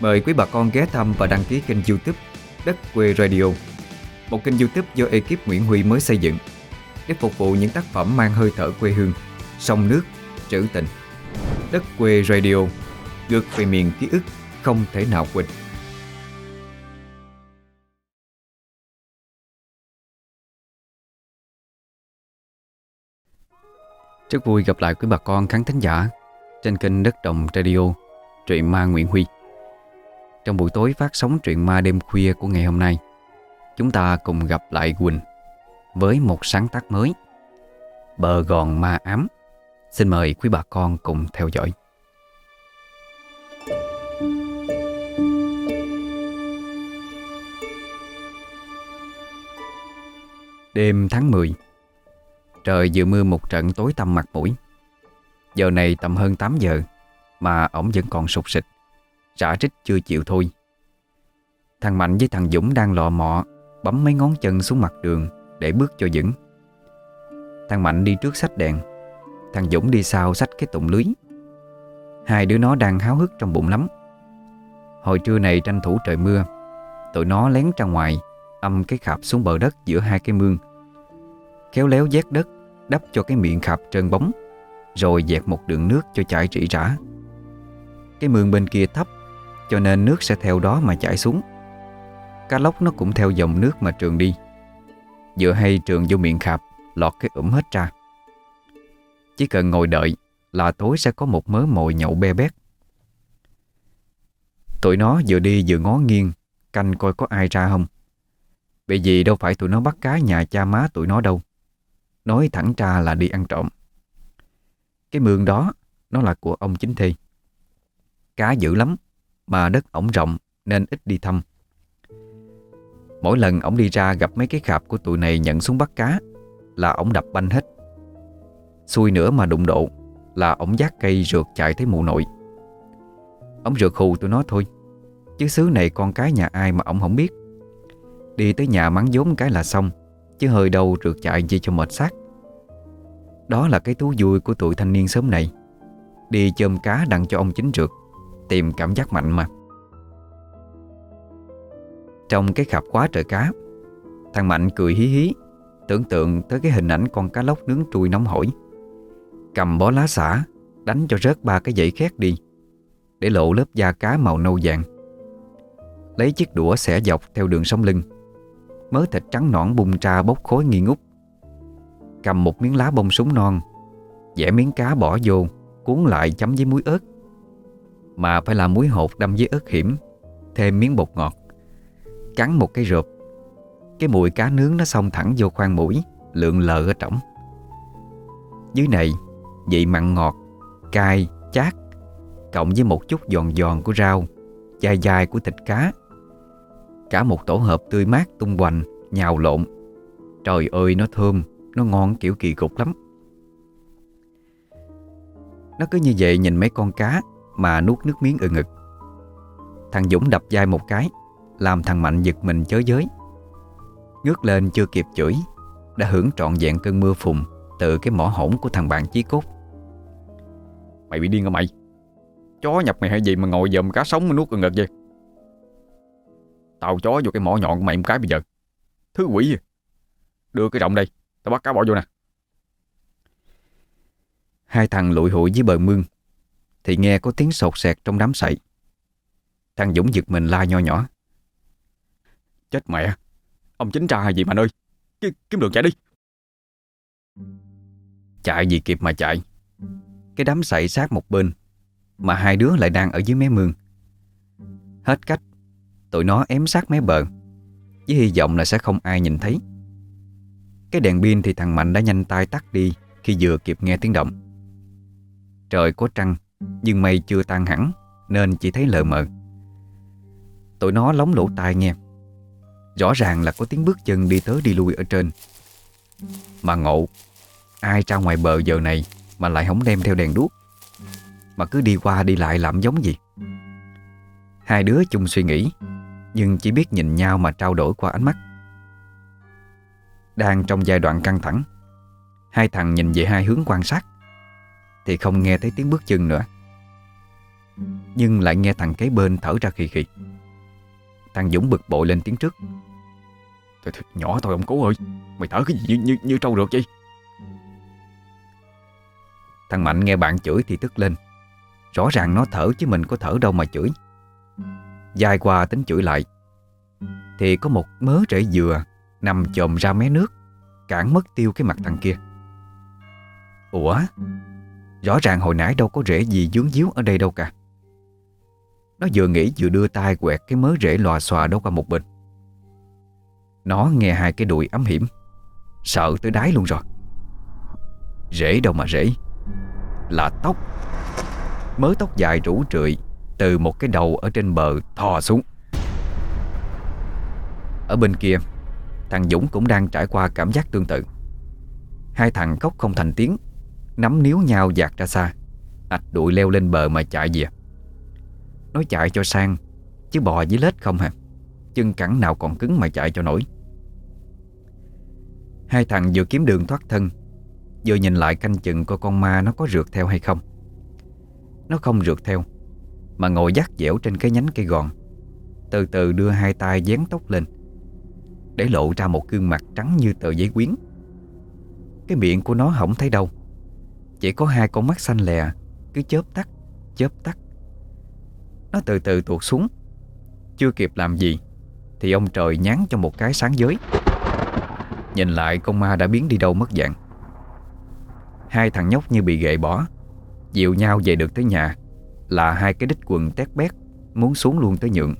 Mời quý bà con ghé thăm và đăng ký kênh youtube Đất Quê Radio. Một kênh youtube do ekip Nguyễn Huy mới xây dựng Để phục vụ những tác phẩm mang hơi thở quê hương Sông nước, trữ tình. Đất Quê Radio Ngược về miền ký ức không thể nào quên. Rất vui gặp lại quý bà con khán thính giả trên kênh Đất Đồng Radio, truyện ma Nguyễn Huy. Trong buổi tối phát sóng truyện ma đêm khuya của ngày hôm nay, chúng ta cùng gặp lại Quỳnh với một sáng tác mới, Bờ Gòn Ma Ám. Xin mời quý bà con cùng theo dõi. Đêm tháng 10 Trời vừa mưa một trận tối tăm mặt mũi Giờ này tầm hơn 8 giờ Mà ổng vẫn còn sụt sịch Rã rích chưa chịu thôi. Thằng Mạnh với thằng Dũng đang lò mọ, Bấm mấy ngón chân xuống mặt đường Để bước cho vững. Thằng Mạnh đi trước sách đèn, Thằng Dũng đi sau sách cái tụng lưới. Hai đứa nó đang háo hức trong bụng lắm. Hồi trưa này tranh thủ trời mưa, Tụi nó lén ra ngoài, Âm cái khạp xuống bờ đất giữa hai cái mương. Khéo léo vét đất, Đắp cho cái miệng khạp trơn bóng, Rồi dẹt một đường nước cho chảy rỉ rả Cái mương bên kia thấp cho nên nước sẽ theo đó mà chảy xuống. Cá lóc nó cũng theo dòng nước mà trường đi. Vừa hay trường vô miệng khạp, Lọt cái ủm hết ra. Chỉ cần ngồi đợi Là tối sẽ có một mớ mồi nhậu be bét. Tụi nó vừa đi vừa ngó nghiêng, Canh coi có ai ra không. Bởi vì đâu phải tụi nó bắt cá nhà cha má tụi nó đâu. Nói thẳng ra là đi ăn trộm. Cái mương đó, Nó là của ông chính thi. Cá dữ lắm. Mà đất ổng rộng, nên ít đi thăm. Mỗi lần ổng đi ra gặp mấy cái khạp của tụi này nhận xuống bắt cá, Là ổng đập banh hết. Xui nữa mà đụng độ, Là ổng giác cây rượt chạy tới mụ nội. Ổng rượt hù tụi nó thôi, Chứ xứ này con cái nhà ai mà ổng không biết. Đi tới nhà mắng vốn cái là xong, Chứ hơi đâu rượt chạy gì cho mệt xác. Đó là cái thú vui của tụi thanh niên sớm này. Đi chôm cá đặng cho ông chính rượt. Tìm cảm giác mạnh mà. Trong cái khạp quá trời cá, Thằng Mạnh cười hí hí, Tưởng tượng tới cái hình ảnh con cá lóc nướng trùi nóng hổi. Cầm bó lá xả, Đánh cho rớt ba cái dãy khét đi, Để lộ lớp da cá màu nâu vàng. Lấy chiếc đũa xẻ dọc theo đường sống lưng, Mớ thịt trắng nõn bung ra bốc khối nghi ngút. Cầm một miếng lá bông súng non Vẽ miếng cá bỏ vô, Cuốn lại chấm với muối ớt. Mà phải là muối hột đâm với ớt hiểm Thêm miếng bột ngọt Cắn một cái rượp Cái mùi cá nướng nó xông thẳng vô khoang mũi Lượng lờ ở trỏng. Dưới này Vị mặn ngọt Cay, chát Cộng với một chút giòn giòn của rau Dài dài của thịt cá. Cả một tổ hợp tươi mát tung hoành Nhào lộn. Trời ơi nó thơm Nó ngon kiểu kỳ cục lắm. Nó cứ như vậy nhìn mấy con cá mà nuốt nước miếng ở ngực. Thằng Dũng đập vai một cái Làm thằng Mạnh giật mình chớ giới. Ngước lên chưa kịp chửi Đã hưởng trọn vẹn cơn mưa phùn Từ cái mỏ hổn của thằng bạn chí cốt. Mày bị điên hả mày? Chó nhập mày hay gì mà ngồi dòm cá sống mà nuốt ở ngực vậy? Tao chó vô cái mỏ nhọn của mày một cái bây giờ. Thứ quỷ à Đưa cái rộng đây Tao bắt cá bỏ vô nè. Hai thằng lụi hụi dưới bờ mương thì nghe có tiếng sột sẹt trong đám sậy. Thằng Dũng giật mình la nho nhỏ. Chết mẹ, Ông chính tra hay gì mà ơi? Ki Kiếm đường chạy đi. Chạy gì kịp mà chạy. Cái đám sậy sát một bên, Mà hai đứa lại đang ở dưới mé mương. Hết cách, Tụi nó ém sát mé bờ, Với hy vọng là sẽ không ai nhìn thấy. Cái đèn pin thì thằng Mạnh đã nhanh tay tắt đi Khi vừa kịp nghe tiếng động. Trời có trăng nhưng mây chưa tan hẳn, Nên chỉ thấy lờ mờ. Tụi nó lóng lỗ tai nghe. Rõ ràng là có tiếng bước chân đi tới đi lui ở trên. Mà ngộ, Ai ra ngoài bờ giờ này Mà lại không đem theo đèn đuốc? Mà cứ đi qua đi lại làm giống gì? Hai đứa chung suy nghĩ, Nhưng chỉ biết nhìn nhau mà trao đổi qua ánh mắt. Đang trong giai đoạn căng thẳng, Hai thằng nhìn về hai hướng quan sát. Thì không nghe thấy tiếng bước chân nữa. Nhưng lại nghe thằng kế bên thở ra khì khì. Thằng Dũng bực bội lên tiếng trước. Thôi, thôi, Nhỏ thôi ông cố ơi. Mày thở cái gì như, như, như trâu rượt vậy? Thằng Mạnh nghe bạn chửi thì tức lên. Rõ ràng nó thở chứ mình có thở đâu mà chửi. Dài qua tính chửi lại. Thì có một mớ rễ dừa Nằm chồm ra mé nước Cản mất tiêu cái mặt thằng kia. Ủa? Rõ ràng hồi nãy đâu có rễ gì dướng díu ở đây đâu cả. Nó vừa nghĩ vừa đưa tay quẹt cái mớ rễ lòa xòa đó qua một bên. Nó nghe hai cái đùi ấm hiểm. Sợ tới đáy luôn rồi. Rễ đâu mà rễ. Là tóc. Mớ tóc dài rủ rượi Từ một cái đầu ở trên bờ thò xuống. Ở bên kia, Thằng Dũng cũng đang trải qua cảm giác tương tự. Hai thằng khóc không thành tiếng. Nắm níu nhau dạt ra xa. Ạch đuổi leo lên bờ mà chạy về. Nói chạy cho sang, Chứ bò dưới lết không hả? Chân cẳng nào còn cứng mà chạy cho nổi. Hai thằng vừa kiếm đường thoát thân, Vừa nhìn lại canh chừng coi con ma nó có rượt theo hay không. Nó không rượt theo, Mà ngồi dắt dẻo trên cái nhánh cây gòn. Từ từ đưa hai tay dán tóc lên, Để lộ ra một gương mặt trắng như tờ giấy quyến. Cái miệng của nó không thấy đâu chỉ có hai con mắt xanh lè Cứ chớp tắt, chớp tắt. Nó từ từ tuột xuống. Chưa kịp làm gì Thì ông trời nhán cho một cái sáng giới. Nhìn lại con ma đã biến đi đâu mất dạng. Hai thằng nhóc như bị gậy bỏ Dịu nhau về được tới nhà Là hai cái đích quần tét bét Muốn xuống luôn tới nhượng.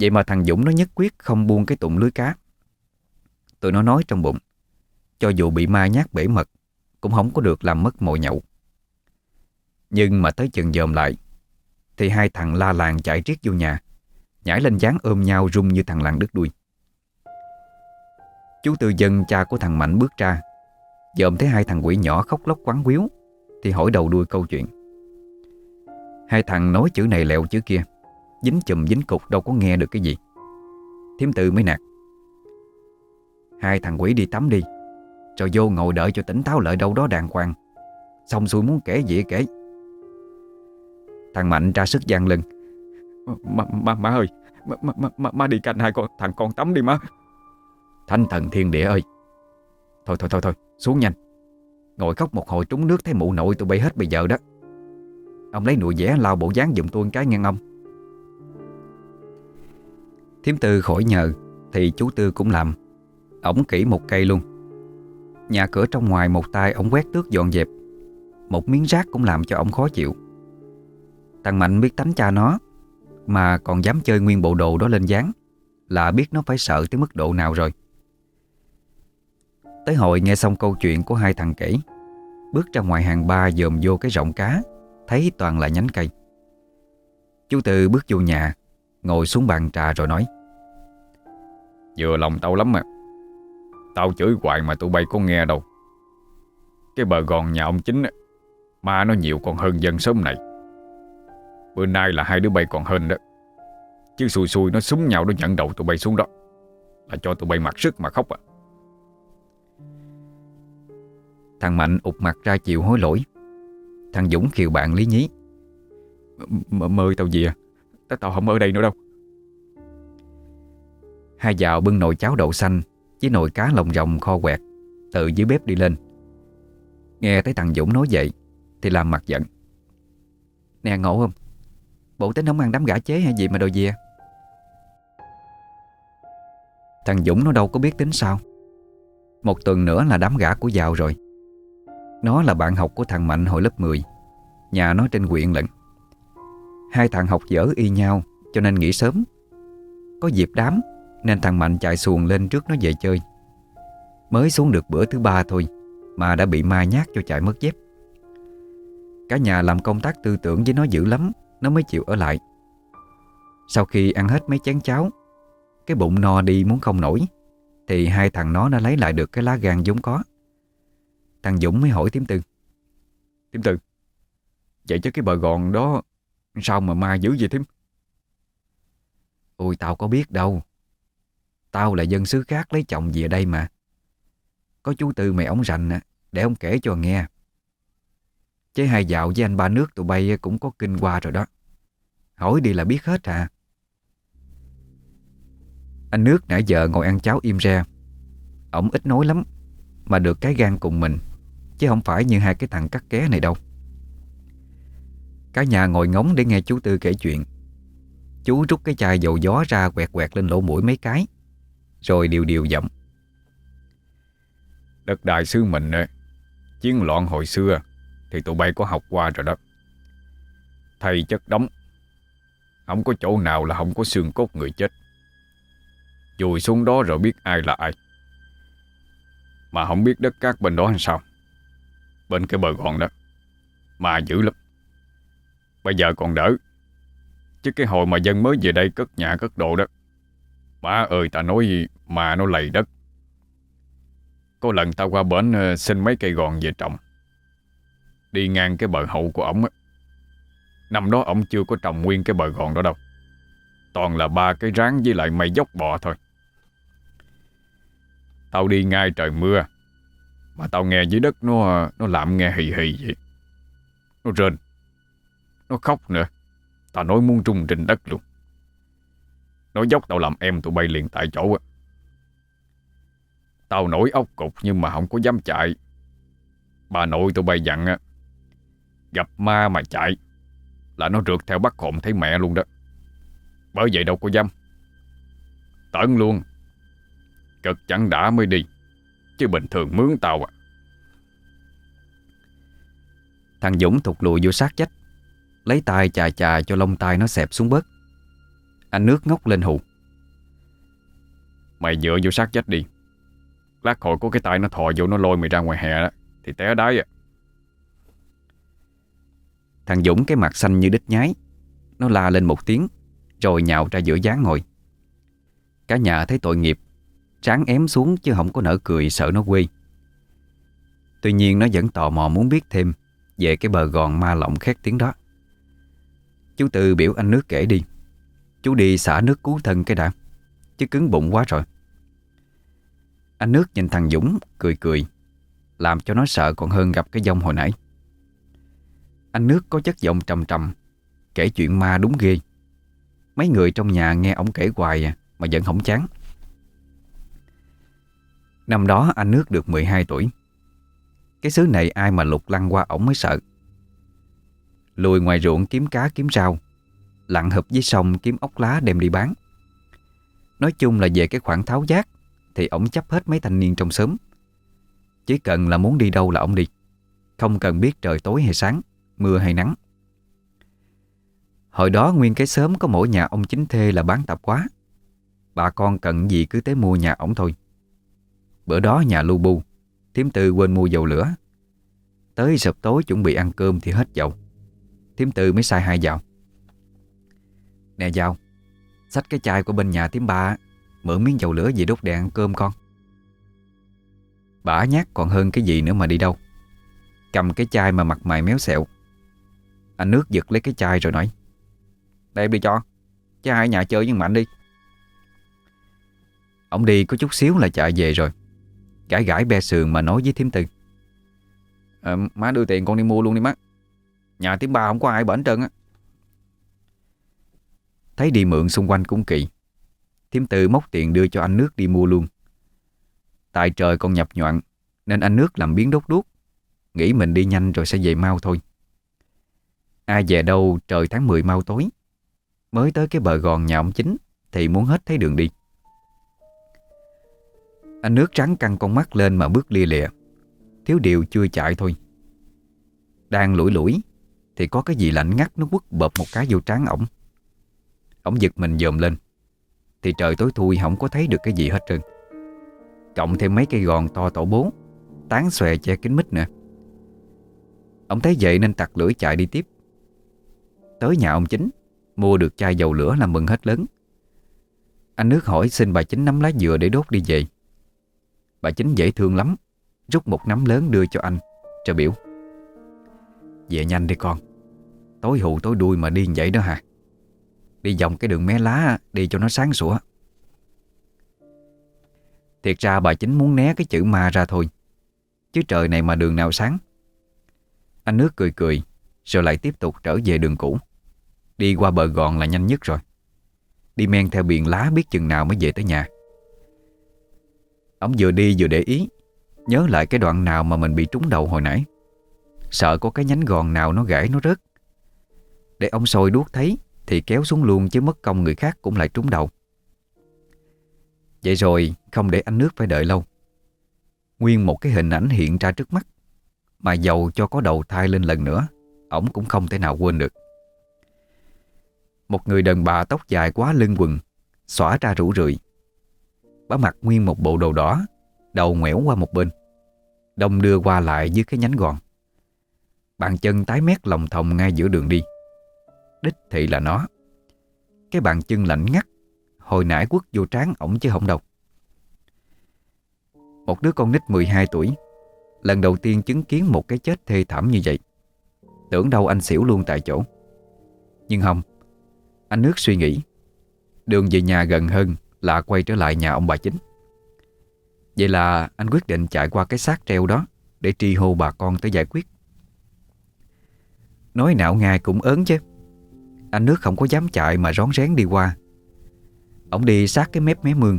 Vậy mà thằng Dũng nó nhất quyết không buông cái tụng lưới cá. Tụi nó nói trong bụng cho dù bị ma nhát bể mật, Cũng không có được làm mất mồi nhậu. Nhưng mà tới chừng dòm lại, Thì hai thằng la làng chạy riết vô nhà, Nhảy lên dáng ôm nhau rung như thằng làng đứt đuôi. Chú Tư Dân, cha của thằng Mạnh, bước ra, Dòm thấy hai thằng quỷ nhỏ khóc lóc quắn quýu, Thì hỏi đầu đuôi câu chuyện. Hai thằng nói chữ này lẹo chữ kia, Dính chùm dính cục đâu có nghe được cái gì. Thiếm tự mới nạt, Hai thằng quỷ đi tắm đi rồi vô ngồi đợi cho tỉnh táo lại đâu đó đàng hoàng. Xong xuôi muốn kể gì kể. Thằng Mạnh ra sức gian lưng Má, má, má ơi má, má, má, má đi canh hai con thằng con tắm đi má. Thanh thần thiên địa ơi. Thôi thôi thôi thôi xuống nhanh. Ngồi khóc một hồi trúng nước thấy mụ nội tụi bay hết bây giờ đó. Ông lấy nụi vẽ lao bộ dáng giùm tôi cái ngang ông. Thiếm tư khỏi nhờ Thì chú Tư cũng làm. Ổng kỹ một cây luôn Nhà cửa trong ngoài một tay ổng quét tước dọn dẹp. Một miếng rác cũng làm cho ổng khó chịu. Thằng Mạnh biết tánh cha nó, Mà còn dám chơi nguyên bộ đồ đó lên dáng, Là biết nó phải sợ tới mức độ nào rồi. Tới hồi nghe xong câu chuyện của hai thằng kể, Bước ra ngoài hàng ba dòm vô cái rộng cá, Thấy toàn là nhánh cây. Chú Tư bước vô nhà, Ngồi xuống bàn trà rồi nói, Vừa lòng tao lắm mà. Tao chửi hoài mà tụi bay có nghe đâu. Cái bờ gòn nhà ông chính á, Ma nó nhiều còn hơn dân sớm này. Bữa nay là hai đứa bay còn hơn đó. Chứ xui xui nó súng nhau nó nhận đầu tụi bay xuống đó. Là cho tụi bay mặc sức mà khóc à. Thằng Mạnh ụt mặt ra chịu hối lỗi. Thằng Dũng khiều bạn lý nhí. M Mời tao về. Tao không ở đây nữa đâu. Hai dạo bưng nồi cháo đậu xanh với nồi cá lồng rồng kho quẹt Từ dưới bếp đi lên. Nghe thấy thằng Dũng nói vậy, Thì làm mặt giận. Nè, ngộ không? Bộ tính không ăn đám gã chế hay gì mà đồ gì à? Thằng Dũng nó đâu có biết tính sao. Một tuần nữa là đám gã của giàu rồi. Nó là bạn học của thằng Mạnh hồi lớp 10 Nhà nó trên huyện lận. Hai thằng học dở y nhau, Cho nên nghỉ sớm. Có dịp đám nên thằng Mạnh chạy xuồng lên trước nó về chơi. Mới xuống được bữa thứ ba thôi, Mà đã bị ma nhát cho chạy mất dép. Cả nhà làm công tác tư tưởng với nó dữ lắm, Nó mới chịu ở lại. Sau khi ăn hết mấy chén cháo, Cái bụng no đi muốn không nổi, Thì hai thằng nó đã lấy lại được cái lá gan vốn có. Thằng Dũng mới hỏi Tiếm Tư. Tiếm Tư, Vậy chứ cái bờ gòn đó Sao mà ma dữ vậy Tiếm? Ôi, tao có biết đâu. Tao là dân xứ khác lấy chồng về đây mà. Có chú Tư mày ổng rành Để ông kể cho nghe. Chế hai dạo với anh ba nước tụi bay cũng có kinh qua rồi đó. Hỏi đi là biết hết à. Anh nước nãy giờ ngồi ăn cháo im re. Ổng ít nói lắm, Mà được cái gan cùng mình, Chứ không phải như hai cái thằng cắt ké này đâu. Cả nhà ngồi ngóng để nghe chú Tư kể chuyện. Chú rút cái chai dầu gió ra quẹt quẹt lên lỗ mũi mấy cái. Rồi điều điều giọng. Đất đại sứ mình Chiến loạn hồi xưa Thì tụi bay có học qua rồi đó. Thầy chất đóng Không có chỗ nào là không có xương cốt người chết. Chùi xuống đó rồi biết ai là ai. Mà không biết đất cát bên đó làm sao. Bên cái bờ gòn đó, Mà dữ lắm. Bây giờ còn đỡ, Chứ cái hồi mà dân mới về đây cất nhà cất đồ đó Má ơi, ta nói mà nó lầy đất. Có lần tao qua bến ờ, xin mấy cây gòn về trồng. Đi ngang cái bờ hậu của ổng Năm đó ổng chưa có trồng nguyên cái bờ gòn đó đâu. Toàn là ba cái ráng với lại mây dốc bò thôi. Tao đi ngay trời mưa, Mà tao nghe dưới đất nó nó làm nghe hì hì vậy. Nó rên. Nó khóc nữa. Tao nói muốn trung trình đất luôn. Nó dốc tao làm em tụi bay liền tại chỗ á. Tao nổi ốc cục nhưng mà không có dám chạy. Bà nội tụi bay dặn á, Gặp ma mà chạy Là nó rượt theo bắt hồn thấy mẹ luôn đó. Bởi vậy đâu có dám. Tận luôn. Cực chẳng đã mới đi, Chứ bình thường mướn tao à. Thằng Dũng thụt lùi vô sát chết Lấy tay chà chà cho lông tay nó xẹp xuống bớt. Anh nước ngốc lên hù. Mày dựa vô sát chết đi. Lát hồi có cái tay nó thò vô nó lôi mày ra ngoài hè đó Thì té đáy à. Thằng Dũng cái mặt xanh như đít nhái Nó la lên một tiếng Rồi nhào ra giữa dáng ngồi. Cả nhà thấy tội nghiệp Tráng ém xuống chứ không có nở cười sợ nó quê. Tuy nhiên nó vẫn tò mò muốn biết thêm Về cái bờ gòn ma lộng khét tiếng đó. Chú Tư biểu anh nước kể đi Chú đi xả nước cứu thân cái đã. Chứ cứng bụng quá rồi. Anh nước nhìn thằng Dũng cười cười Làm cho nó sợ còn hơn gặp cái dông hồi nãy. Anh nước có chất giọng trầm trầm Kể chuyện ma đúng ghê. Mấy người trong nhà nghe ổng kể hoài à, Mà vẫn không chán. Năm đó anh nước được 12 tuổi. Cái xứ này ai mà lục lăng qua ổng mới sợ. Lùi ngoài ruộng kiếm cá kiếm rau Lặn hợp dưới sông kiếm ốc lá đem đi bán. Nói chung là về cái khoản tháo giác, Thì ổng chấp hết mấy thanh niên trong xóm. Chỉ cần là muốn đi đâu là ổng đi. Không cần biết trời tối hay sáng, Mưa hay nắng. Hồi đó nguyên cái xóm có mỗi nhà ông chính thê là bán tạp quá. Bà con cần gì cứ tới mua nhà ổng thôi. Bữa đó nhà lu bu Thiếm tư quên mua dầu lửa. Tới sập tối chuẩn bị ăn cơm thì hết dầu. Thiếm tư mới sai hai dạo Nè dạo Xách cái chai của bên nhà tím ba Mượn miếng dầu lửa về đốt đèn ăn cơm con. Bả nhát còn hơn cái gì nữa mà đi đâu. Cầm cái chai mà mặt mày méo xẹo. Anh nước giật lấy cái chai rồi nói Đây em đi cho Chứ hai nhà chơi với Mạnh đi. Ông đi có chút xíu là chạy về rồi. Gãi gãi be sườn mà nói với thím tư à, Má đưa tiền con đi mua luôn đi má. Nhà thím ba không có ai bển trơn á. Thấy đi mượn xung quanh cũng kỳ. Thiếm tư móc tiền đưa cho anh nước đi mua luôn. Tại trời còn nhập nhoạn, Nên anh nước làm biến đốt đuốc. Nghĩ mình đi nhanh rồi sẽ về mau thôi. Ai về đâu, trời tháng 10 mau tối. Mới tới cái bờ gòn nhà ông chính, Thì muốn hết thấy đường đi. Anh nước trắng căng con mắt lên mà bước lia lịa. Thiếu điều chưa chạy thôi. Đang lủi lủi, Thì có cái gì lạnh ngắt nó quất bợp một cái vô trán ổng. Ổng giật mình dòm lên. Thì trời tối thui, không có thấy được cái gì hết trơn. Cộng thêm mấy cây gòn to tổ bố, Tán xòe che kính mít nữa. Ông thấy vậy nên tặc lưỡi chạy đi tiếp. Tới nhà ông chính, Mua được chai dầu lửa là mừng hết lớn. Anh nước hỏi xin bà chính nắm lá dừa để đốt đi về. Bà chính dễ thương lắm, Rút một nắm lớn đưa cho anh, Cho biểu. Về nhanh đi con, Tối hụ tối đuôi mà đi vậy đó hả? Đi vòng cái đường mé lá, Đi cho nó sáng sủa. Thiệt ra bà chính muốn né cái chữ ma ra thôi. Chứ trời này mà đường nào sáng. Anh nước cười cười, Rồi lại tiếp tục trở về đường cũ. Đi qua bờ gòn là nhanh nhất rồi. Đi men theo biển lá biết chừng nào mới về tới nhà. Ông vừa đi vừa để ý, Nhớ lại cái đoạn nào mà mình bị trúng đầu hồi nãy. Sợ có cái nhánh gòn nào nó gãy nó rớt. Để ông sôi đuốc thấy thì kéo xuống luôn chứ mất công người khác cũng lại trúng đầu. Vậy rồi không để anh nước phải đợi lâu. Nguyên một cái hình ảnh hiện ra trước mắt, Mà giàu cho có đầu thai lên lần nữa, Ổng cũng không thể nào quên được. Một người đàn bà tóc dài quá lưng quần, Xõa ra rủ rượi. Bà mặc nguyên một bộ đồ đỏ, Đầu ngoẻo qua một bên, Đông đưa qua lại dưới cái nhánh gòn. Bàn chân tái mét lòng thòng ngay giữa đường đi. Đích thị là nó. Cái bàn chân lạnh ngắt, Hồi nãy quất vô trán ổng chứ không đâu. Một đứa con nít 12 tuổi, Lần đầu tiên chứng kiến một cái chết thê thảm như vậy. Tưởng đâu anh xỉu luôn tại chỗ. Nhưng không, Anh nước suy nghĩ. Đường về nhà gần hơn là quay trở lại nhà ông bà chính. Vậy là anh quyết định chạy qua cái xác treo đó Để tri hô bà con tới giải quyết. Nói nào ngài cũng ớn chứ. Anh nước không có dám chạy mà rón rén đi qua. Ông đi sát cái mép mé mương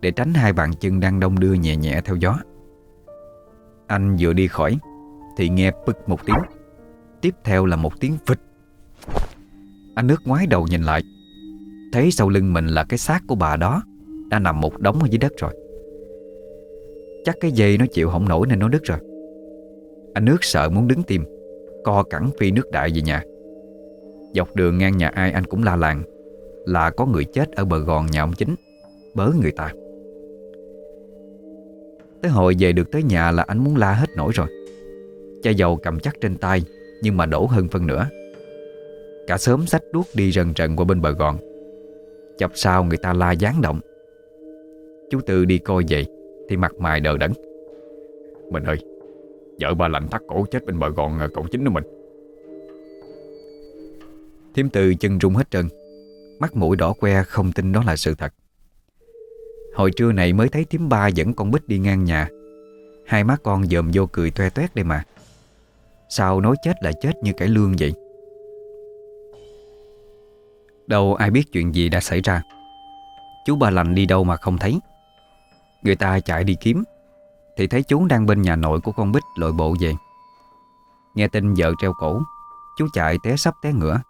Để tránh hai bàn chân đang đông đưa nhẹ nhẹ theo gió. Anh vừa đi khỏi Thì nghe bực một tiếng. Tiếp theo là một tiếng vịt Anh nước ngoái đầu nhìn lại. Thấy sau lưng mình là cái xác của bà đó Đã nằm một đống ở dưới đất rồi. Chắc cái dây nó chịu không nổi nên nó đứt rồi. Anh nước sợ muốn đứng tìm, Co cẳng phi nước đại về nhà. Dọc đường ngang nhà ai anh cũng la làng, Là có người chết ở bờ gòn nhà ông chính, Bớ người ta. Tới hồi về được tới nhà là anh muốn la hết nổi rồi. Chai dầu cầm chắc trên tay, Nhưng mà đổ hơn phân nữa Cả sớm sách đuốc đi rần rần qua bên bờ gòn. Chập sau người ta la gián động. Chú Tư đi coi vậy, Thì mặt mày đờ đẫn. Mình ơi, Vợ ba lạnh thắt cổ chết bên bờ gòn à, cậu chính đó mình. Thiếm từ chân rung hết trơn. Mắt mũi đỏ que, không tin đó là sự thật. Hồi trưa này mới thấy Thiếm ba dẫn con Bích đi ngang nhà. Hai má con dòm vô cười toe toét đây mà. Sao nói chết là chết như cải lương vậy? Đâu ai biết chuyện gì đã xảy ra. Chú ba lành đi đâu mà không thấy. Người ta chạy đi kiếm. Thì thấy chú đang bên nhà nội của con Bích lội bộ về. Nghe tin vợ treo cổ, Chú chạy té sắp té ngửa.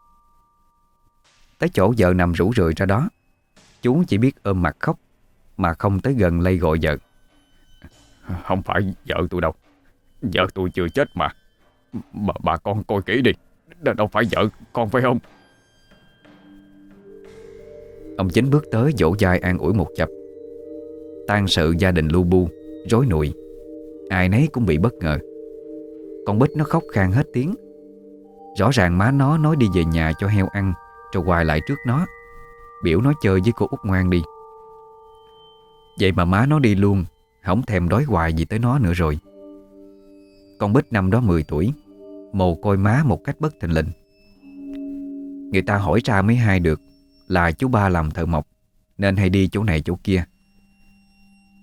Tới chỗ vợ nằm rủ rượi ra đó. Chú chỉ biết ôm mặt khóc Mà không tới gần lay gọi vợ. Không phải vợ tôi đâu. Vợ tôi chưa chết mà. Bà, bà con coi kỹ đi. Đâu phải vợ con phải không? Ông chính bước tới dỗ dai an ủi một chập. Tan sự gia đình lu bu Rối nụi. Ai nấy cũng bị bất ngờ. Con Bích nó khóc khan hết tiếng. Rõ ràng má nó nói đi về nhà cho heo ăn rồi hoài lại trước nó. Biểu nó chơi với cô út ngoan đi. Vậy mà má nó đi luôn, Không thèm đói hoài gì tới nó nữa rồi. Con Bích năm đó 10 tuổi, Mồ côi má một cách bất thình lình. Người ta hỏi ra mới hai được Là chú ba làm thợ mộc, Nên hay đi chỗ này chỗ kia.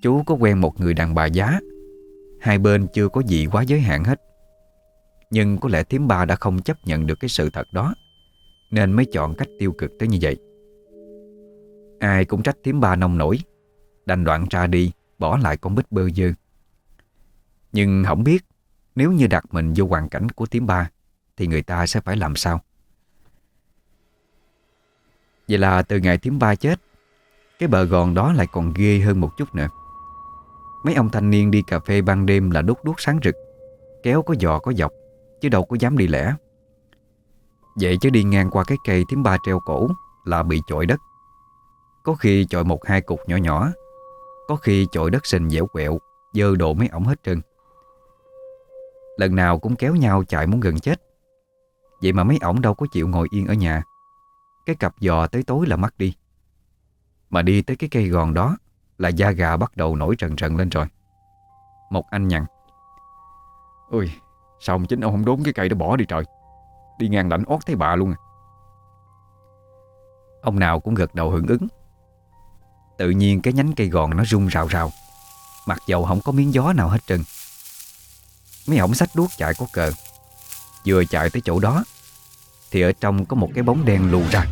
Chú có quen một người đàn bà giá, Hai bên chưa có gì quá giới hạn hết. Nhưng có lẽ thím ba đã không chấp nhận được cái sự thật đó. Nên mới chọn cách tiêu cực tới như vậy. Ai cũng trách thím ba nông nổi, Đành đoạn ra đi, Bỏ lại con bích bơ dơ. Nhưng không biết, Nếu như đặt mình vô hoàn cảnh của thím ba, Thì người ta sẽ phải làm sao? Vậy là từ ngày thím ba chết, Cái bờ gòn đó lại còn ghê hơn một chút nữa. Mấy ông thanh niên đi cà phê ban đêm là đốt đuốc sáng rực, Kéo có giò có dọc, Chứ đâu có dám đi lẻ. Vậy chứ đi ngang qua cái cây thím ba treo cổ Là bị chọi đất. Có khi chọi một hai cục nhỏ nhỏ, Có khi chọi đất sình dẻo quẹo, Dơ đồ mấy ổng hết trơn. Lần nào cũng kéo nhau chạy muốn gần chết. Vậy mà mấy ổng đâu có chịu ngồi yên ở nhà. Cái cặp giò tới tối là mất đi. Mà đi tới cái cây gòn đó là da gà bắt đầu nổi trần trần lên rồi. Một anh nhằn, Ôi, Sao ông chính ông không đốn cái cây đó bỏ đi trời? Đi ngang lãnh ót thấy bà luôn à. Ông nào cũng gật đầu hưởng ứng. Tự nhiên cái nhánh cây gòn nó rung rào rào. Mặc dầu không có miếng gió nào hết trơn. Mấy ổng sách đuốc chạy có cờ. Vừa chạy tới chỗ đó Thì ở trong có một cái bóng đen lù ra.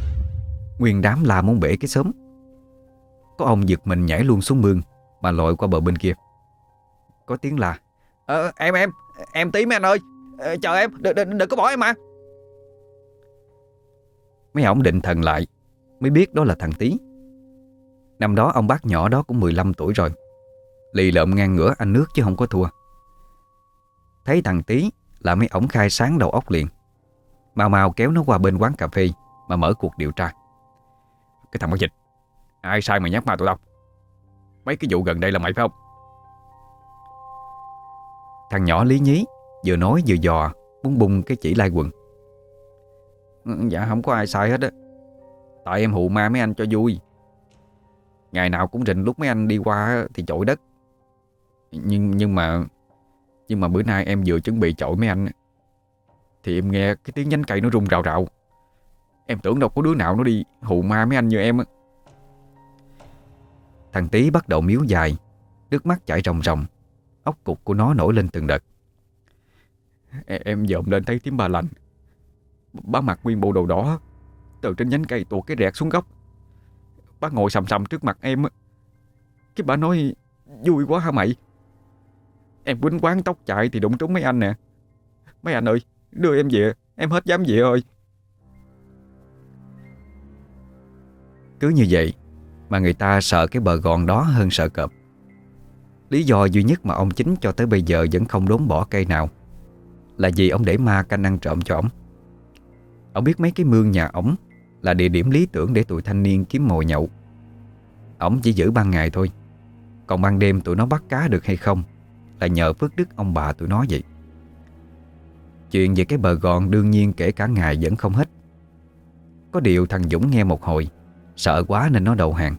Nguyên đám la muốn bể cái sớm. Có ông giật mình nhảy luôn xuống mương Mà lội qua bờ bên kia. Có tiếng là ờ, Em em, em tí mấy anh ơi. Ờ, chờ em, đừng, đừng có bỏ em mà. Mấy ổng định thần lại, Mới biết đó là thằng tí Năm đó ông bác nhỏ đó cũng 15 tuổi rồi. Lì lợm ngang ngửa anh nước chứ không có thua. Thấy thằng tí là mấy ổng khai sáng đầu óc liền. Mau mau kéo nó qua bên quán cà phê Mà mở cuộc điều tra. Cái thằng mất dịch, Ai sai mày nhắc ma tụi tao? Mấy cái vụ gần đây là mày phải không? Thằng nhỏ lý nhí Vừa nói vừa dò Muốn bung cái chỉ lai quần. Dạ không có ai sai hết á. Tại em hù ma mấy anh cho vui. Ngày nào cũng rình lúc mấy anh đi qua Thì chội đất. Nhưng nhưng mà Nhưng mà bữa nay em vừa chuẩn bị chội mấy anh Thì em nghe cái tiếng nhánh cây nó rung rào rào. Em tưởng đâu có đứa nào nó đi hù ma mấy anh như em á. Thằng tí bắt đầu miếu dài, Nước mắt chảy ròng ròng, Ốc cục của nó nổi lên từng đợt. Em dòm lên thấy tiếng bà lành. Bá mặc nguyên bộ đồ đỏ. Từ trên nhánh cây tuột cái rẹt xuống góc. Bá ngồi sầm sầm trước mặt em Cái bà nói, Vui quá hả mày? Em quýnh quán tóc chạy thì đụng trúng mấy anh nè. Mấy anh ơi, Đưa em về. Em hết dám về ơi Cứ như vậy Mà người ta sợ cái bờ gòn đó hơn sợ cọp. Lý do duy nhất mà ông chính cho tới bây giờ Vẫn không đốn bỏ cây nào Là vì ông để ma canh ăn trộm cho ông Ông biết mấy cái mương nhà ổng Là địa điểm lý tưởng để tụi thanh niên kiếm mồi nhậu. Ổng chỉ giữ ban ngày thôi. Còn ban đêm tụi nó bắt cá được hay không Là nhờ phước đức ông bà tụi nó vậy. Chuyện về cái bờ gòn đương nhiên kể cả ngày vẫn không hết. Có điều thằng Dũng nghe một hồi, Sợ quá nên nó đầu hàng.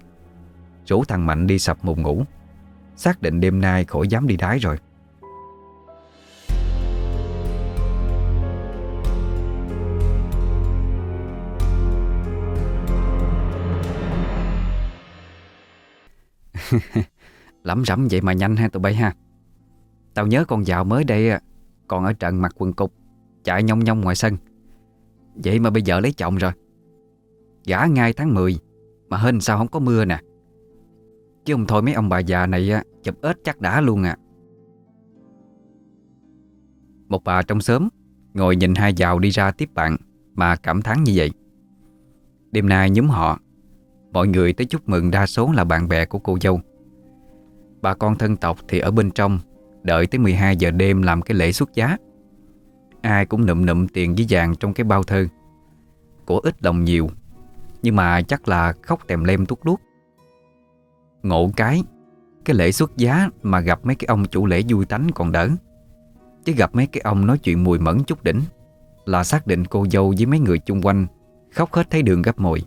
Rủ thằng Mạnh đi sập một ngủ, Xác định đêm nay khỏi dám đi đái rồi. Lắm rắm vậy mà nhanh ha, tụi bay ha. Tao nhớ con dạo mới đây Còn ở trận mặt quần cục, Chạy nhông nhông ngoài sân. Vậy mà bây giờ lấy chồng rồi. Gả ngay tháng 10 Mà hên sao không có mưa nè. Chứ không thôi mấy ông bà già này Chụp ếch chắc đã luôn à. Một bà trong xóm Ngồi nhìn hai giàu đi ra tiếp bạn Mà cảm thán như vậy. Đêm nay nhóm họ Mọi người tới chúc mừng đa số là bạn bè của cô dâu. Bà con thân tộc thì ở bên trong, Đợi tới 12 giờ đêm làm cái lễ xuất giá. Ai cũng nụm nụm tiền với vàng trong cái bao thơ. Của ít lòng nhiều, Nhưng mà chắc là khóc tèm lem tuốt đuốc Ngộ cái Cái lễ xuất giá mà gặp mấy cái ông chủ lễ vui tánh còn đỡ. Chứ gặp mấy cái ông nói chuyện mùi mẫn chút đỉnh Là xác định cô dâu với mấy người chung quanh Khóc hết thấy đường gấp mồi.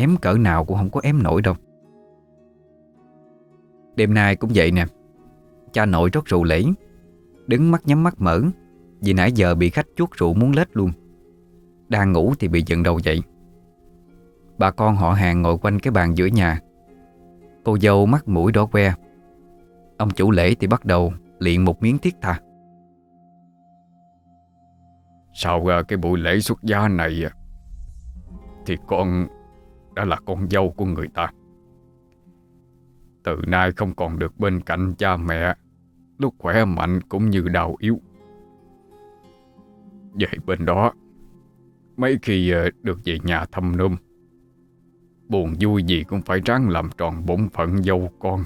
Ém cỡ nào cũng không có ém nổi đâu. Đêm nay cũng vậy nè. Cha nội rót rượu lễ, Đứng mắt nhắm mắt mở, Vì nãy giờ bị khách chuốt rượu muốn lết luôn. Đang ngủ thì bị giận đầu dậy. Bà con họ hàng ngồi quanh cái bàn giữa nhà. Cô dâu mắt mũi đỏ que Ông chủ lễ thì bắt đầu luyện một miếng thiết tha. Sau à, cái buổi lễ xuất gia này à? Thì con đã là con dâu của người ta. Từ nay không còn được bên cạnh cha mẹ, Lúc khỏe mạnh cũng như đau yếu. Vậy bên đó, Mấy khi ờ, được về nhà thăm nôm, Buồn vui gì cũng phải ráng làm tròn bổn phận dâu con.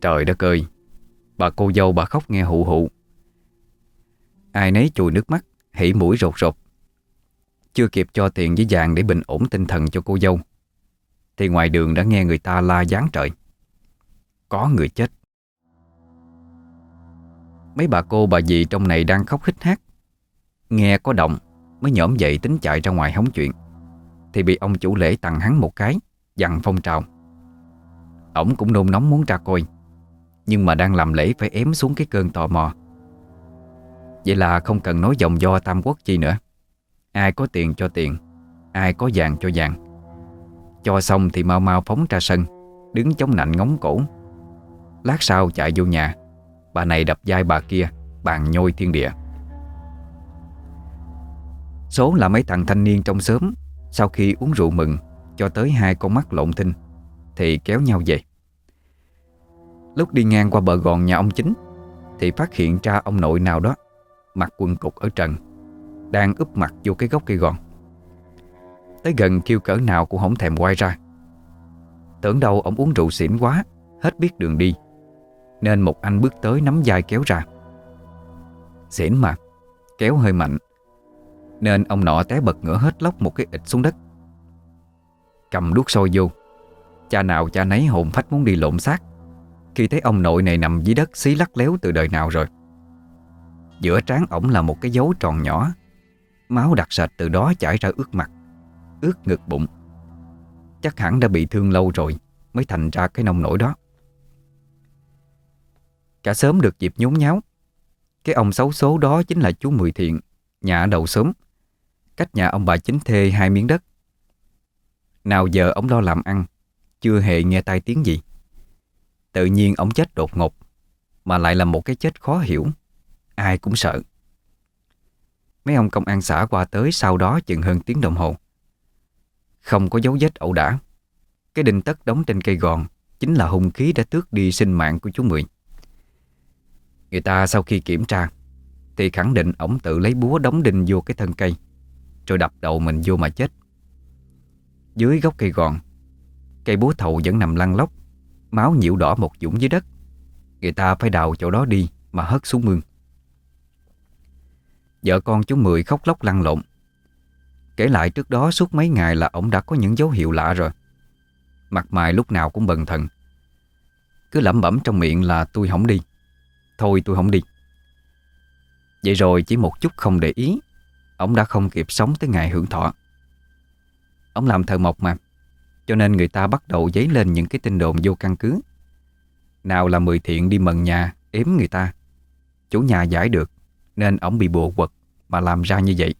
Trời đất ơi, Bà cô dâu bà khóc nghe hụ hụ. Ai nấy chùi nước mắt, Hỉ mũi rột rột. Chưa kịp cho tiền với vàng để bình ổn tinh thần cho cô dâu. Thì ngoài đường đã nghe người ta la giáng trời. Có người chết. Mấy bà cô, bà dì trong này đang khóc hít hát Nghe có động, Mới nhổm dậy tính chạy ra ngoài hóng chuyện. Thì bị ông chủ lễ tặng hắn một cái Dặn phong trào. Ổng cũng nôn nóng muốn ra coi, Nhưng mà đang làm lễ phải ém xuống cái cơn tò mò. Vậy là không cần nói dòng do tam quốc chi nữa. Ai có tiền cho tiền, Ai có vàng cho vàng. Cho xong thì mau mau phóng ra sân, Đứng chống nạnh ngóng cổ. Lát sau chạy vô nhà, Bà này đập vai bà kia, bàn nhôi thiên địa. Số là mấy thằng thanh niên trong xóm, Sau khi uống rượu mừng, Cho tới hai con mắt lộn thinh, Thì kéo nhau về. Lúc đi ngang qua bờ gòn nhà ông chính, Thì phát hiện ra ông nội nào đó, Mặc quần cục ở trần. Đang úp mặt vô cái gốc cây gòn. Tới gần kêu cỡ nào cũng không thèm quay ra. Tưởng đâu ông uống rượu xỉn quá, Hết biết đường đi, Nên một anh bước tới nắm vai kéo ra. Xỉn mà, Kéo hơi mạnh, Nên ông nọ té bật ngửa hết lóc một cái ịt xuống đất. Cầm đuốc sôi vô, Cha nào cha nấy hồn phách muốn đi lộn xác. Khi thấy ông nội này nằm dưới đất xí lắc léo từ đời nào rồi. Giữa trán ổng là một cái dấu tròn nhỏ Máu đặc sệt từ đó chảy ra ướt mặt, Ướt ngực bụng. Chắc hẳn đã bị thương lâu rồi Mới thành ra cái nông nổi đó. Cả sớm được dịp nhốn nháo. Cái ông xấu số đó chính là chú Mười Thiện, Nhà ở đầu sớm Cách nhà ông bà chính thê hai miếng đất. Nào giờ ông lo làm ăn, Chưa hề nghe tai tiếng gì. Tự nhiên ông chết đột ngột, Mà lại là một cái chết khó hiểu. Ai cũng sợ. Mấy ông công an xã qua tới sau đó chừng hơn tiếng đồng hồ. Không có dấu vết ẩu đả. Cái đinh tất đóng trên cây gòn Chính là hung khí đã tước đi sinh mạng của chú Mười. Người ta sau khi kiểm tra Thì khẳng định ổng tự lấy búa đóng đinh vô cái thân cây, Rồi đập đầu mình vô mà chết. Dưới gốc cây gòn, Cây búa thầu vẫn nằm lăn lóc, Máu nhiễu đỏ một dũng dưới đất. Người ta phải đào chỗ đó đi Mà hất xuống mương. Vợ con chú Mười khóc lóc lăn lộn. Kể lại trước đó suốt mấy ngày là ổng đã có những dấu hiệu lạ rồi. Mặt mày lúc nào cũng bần thần. Cứ lẩm bẩm trong miệng là tôi không đi. Thôi tôi không đi. Vậy rồi chỉ một chút không để ý, Ông đã không kịp sống tới ngày hưởng thọ. Ông làm thờ mộc mà, Cho nên người ta bắt đầu dấy lên những cái tin đồn vô căn cứ. Nào là mười thiện đi mần nhà, ếm người ta. Chủ nhà giải được. Nên ổng bị bùa quật Mà làm ra như vậy.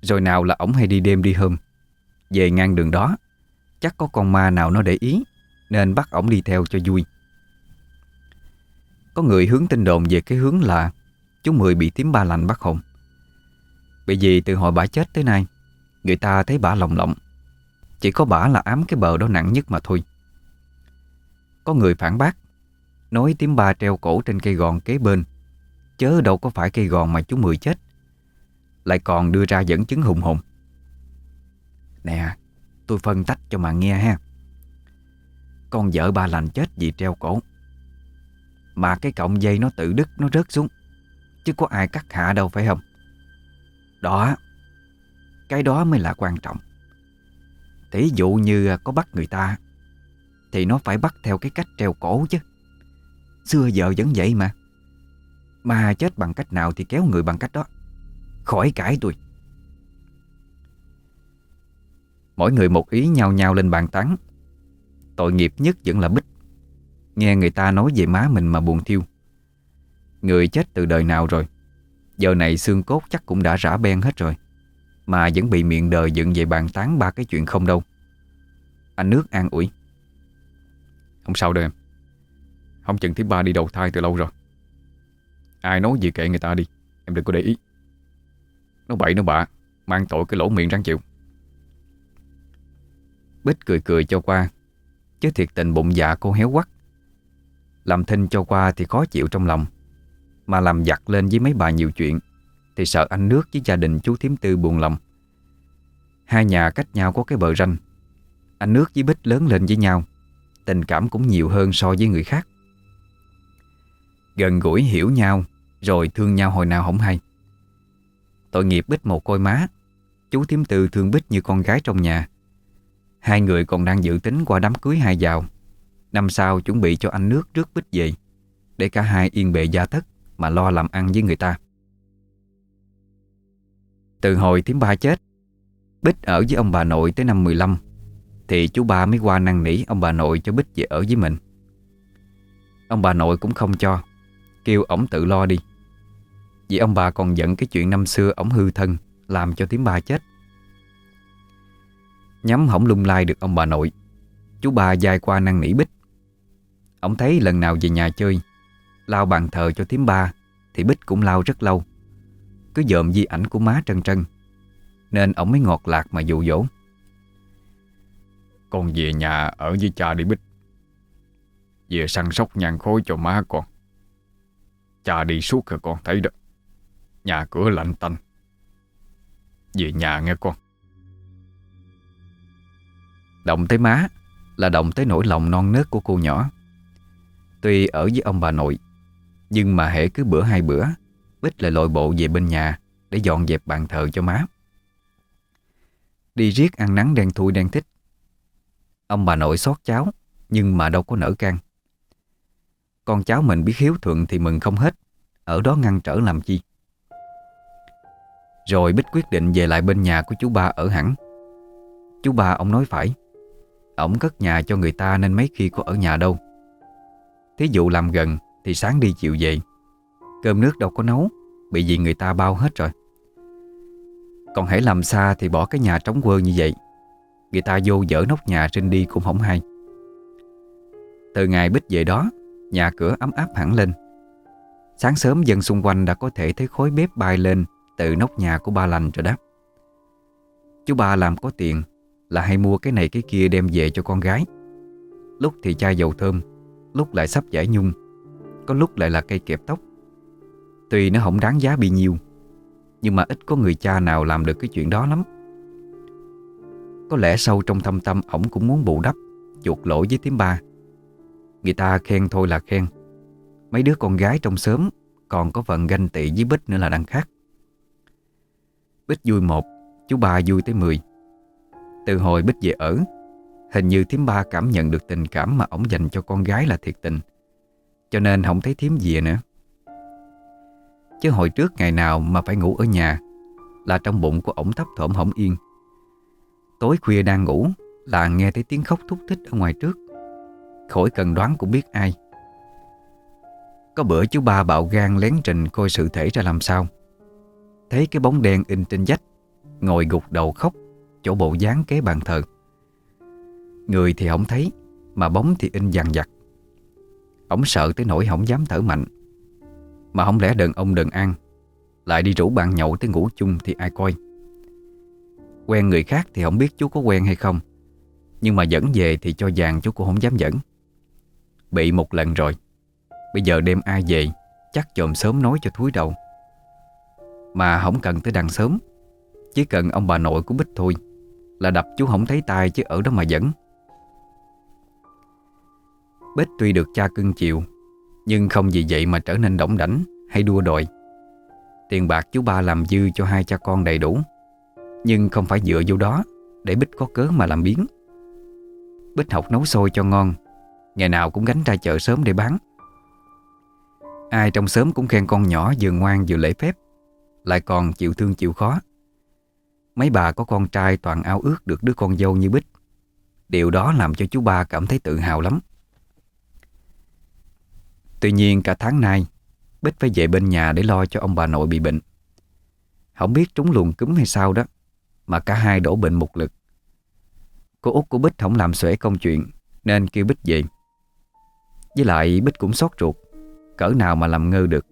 Rồi nào là ổng hay đi đêm đi hôm, Về ngang đường đó, Chắc có con ma nào nó để ý, Nên bắt ổng đi theo cho vui. Có người hướng tin đồn về cái hướng là Chú Mười bị tím ba lành bắt hồn. Bởi vì từ hồi bà chết tới nay, Người ta thấy bà lồng lộng, Chỉ có bà là ám cái bờ đó nặng nhất mà thôi. Có người phản bác, Nói tím ba treo cổ trên cây gòn kế bên Chớ đâu có phải cây gòn mà chú Mười chết. Lại còn đưa ra dẫn chứng hùng hồn. Nè, Tôi phân tách cho mà nghe ha. Con vợ ba lành chết vì treo cổ. Mà cái cọng dây nó tự đứt, Nó rớt xuống. Chứ có ai cắt hạ đâu, phải không? Đó, Cái đó mới là quan trọng. Thí dụ như có bắt người ta, Thì nó phải bắt theo cái cách treo cổ chứ. Xưa giờ vẫn vậy mà. Mà chết bằng cách nào thì kéo người bằng cách đó? Khỏi cãi tôi. Mỗi người một ý nhau nhau lên bàn tán. Tội nghiệp nhất vẫn là Bích. Nghe người ta nói về má mình mà buồn thiêu. Người chết từ đời nào rồi? Giờ này xương cốt chắc cũng đã rã ben hết rồi. Mà vẫn bị miệng đời dựng về bàn tán ba cái chuyện không đâu. Anh nước an ủi. Không sao đâu em. Không chừng thứ ba đi đầu thai từ lâu rồi. Ai nói gì kệ người ta đi, Em đừng có để ý. Nó bậy nó bạ, Mang tội cái lỗ miệng răng chịu. Bích cười cười cho qua, Chứ thiệt tình bụng dạ cô héo quắc Làm thinh cho qua thì khó chịu trong lòng, Mà làm giặt lên với mấy bà nhiều chuyện Thì sợ anh nước với gia đình chú Thiếm Tư buồn lòng. Hai nhà cách nhau có cái bờ ranh, Anh nước với Bích lớn lên với nhau, Tình cảm cũng nhiều hơn so với người khác. Gần gũi hiểu nhau rồi thương nhau hồi nào không hay. Tội nghiệp Bích một côi má, Chú Thiếm Tư thương Bích như con gái trong nhà. Hai người còn đang dự tính qua đám cưới hai giàu. Năm sau chuẩn bị cho anh nước rước Bích về, Để cả hai yên bề gia thất Mà lo làm ăn với người ta. Từ hồi tiếm ba chết Bích ở với ông bà nội tới năm 15 Thì chú ba mới qua năn nỉ ông bà nội cho Bích về ở với mình. Ông bà nội cũng không cho, Kêu ổng tự lo đi. Vì ông bà còn giận cái chuyện năm xưa ổng hư thân, Làm cho tiếng ba chết. Nhắm hổng lung lai được ông bà nội. Chú bà dài qua năng nỉ Bích. Ông thấy lần nào về nhà chơi, Lao bàn thờ cho tiếng ba Thì Bích cũng lao rất lâu. Cứ dòm di ảnh của má trân trân, Nên ổng mới ngọt lạc mà dụ dỗ. Con về nhà ở với cha đi Bích. Về săn sóc nhàn khối cho má con. Cha đi suốt rồi con thấy đó. Nhà cửa lạnh tanh. Về nhà nghe con. Động tới má Là động tới nỗi lòng non nớt của cô nhỏ. Tuy ở với ông bà nội, Nhưng mà hễ cứ bữa hai bữa, Bích lại lội bộ về bên nhà Để dọn dẹp bàn thờ cho má. Đi riết ăn nắng đen thui đen thích Ông bà nội xót cháu, Nhưng mà đâu có nở can. Con cháu mình biết hiếu thuận thì mừng không hết, Ở đó ngăn trở làm chi? Rồi Bích quyết định về lại bên nhà của chú ba ở hẳn. Chú ba, ông nói phải, Ông cất nhà cho người ta nên mấy khi có ở nhà đâu. Thí dụ làm gần thì sáng đi chiều về. Cơm nước đâu có nấu, Bị gì người ta bao hết rồi. Còn hãy làm xa thì bỏ cái nhà trống quơ như vậy. Người ta vô dở nóc nhà trên đi cũng không hay. Từ ngày Bích về đó, Nhà cửa ấm áp hẳn lên. Sáng sớm dân xung quanh đã có thể thấy khói bếp bay lên từ nóc nhà của ba lành rồi đó Chú ba làm có tiền Là hay mua cái này cái kia đem về cho con gái. Lúc thì chai dầu thơm, Lúc lại sắp giải nhung, Có lúc lại là cây kẹp tóc. Tuy nó không đáng giá bị nhiêu, Nhưng mà ít có người cha nào làm được cái chuyện đó lắm. Có lẽ sâu trong thâm tâm ổng cũng muốn bù đắp Chuột lỗi với tiếng ba. Người ta khen thôi là khen. Mấy đứa con gái trong xóm Còn có phần ganh tị với Bích nữa là đằng khác. Bích vui một, Chú ba vui tới mười. Từ hồi Bích về ở, Hình như thím ba cảm nhận được tình cảm mà ổng dành cho con gái là thiệt tình, Cho nên không thấy thím về nữa. Chứ hồi trước ngày nào mà phải ngủ ở nhà Là trong bụng của ổng thấp thỏm hổng yên. Tối khuya đang ngủ Là nghe thấy tiếng khóc thúc thích ở ngoài trước. Khỏi cần đoán cũng biết ai. Có bữa chú ba bạo gan lén trình coi sự thể ra làm sao. Thấy cái bóng đen in trên vách, Ngồi gục đầu khóc, Chỗ bộ dáng kế bàn thờ. Người thì không thấy, Mà bóng thì in dằn dặt Ông sợ tới nỗi không dám thở mạnh. Mà không lẽ đàn ông đàn ăn, Lại đi rủ bạn nhậu tới ngủ chung thì ai coi? Quen người khác thì không biết chú có quen hay không, Nhưng mà dẫn về thì cho vàng chú cũng không dám dẫn. Bị một lần rồi, Bây giờ đem ai về, Chắc chồm sớm nói cho thúi đầu. Mà không cần tới đằng sớm. Chỉ cần ông bà nội của Bích thôi, Là đập chú không thấy tai chứ ở đó mà dẫn Bích tuy được cha cưng chịu Nhưng không vì vậy mà trở nên đỏng đảnh Hay đua đòi. Tiền bạc chú ba làm dư cho hai cha con đầy đủ, Nhưng không phải dựa vô đó Để Bích có cớ mà làm biến. Bích học nấu xôi cho ngon, Ngày nào cũng gánh ra chợ sớm để bán. Ai trong xóm cũng khen con nhỏ vừa ngoan vừa lễ phép. Lại còn chịu thương chịu khó. Mấy bà có con trai toàn ao ước được đứa con dâu như Bích. Điều đó làm cho chú ba cảm thấy tự hào lắm. Tuy nhiên cả tháng nay, Bích phải về bên nhà để lo cho ông bà nội bị bệnh. Không biết trúng luồng cúm hay sao đó, Mà cả hai đổ bệnh một lực. Cô út của Bích không làm xuể công chuyện, Nên kêu Bích về. Với lại Bích cũng xót ruột, Cỡ nào mà làm ngơ được.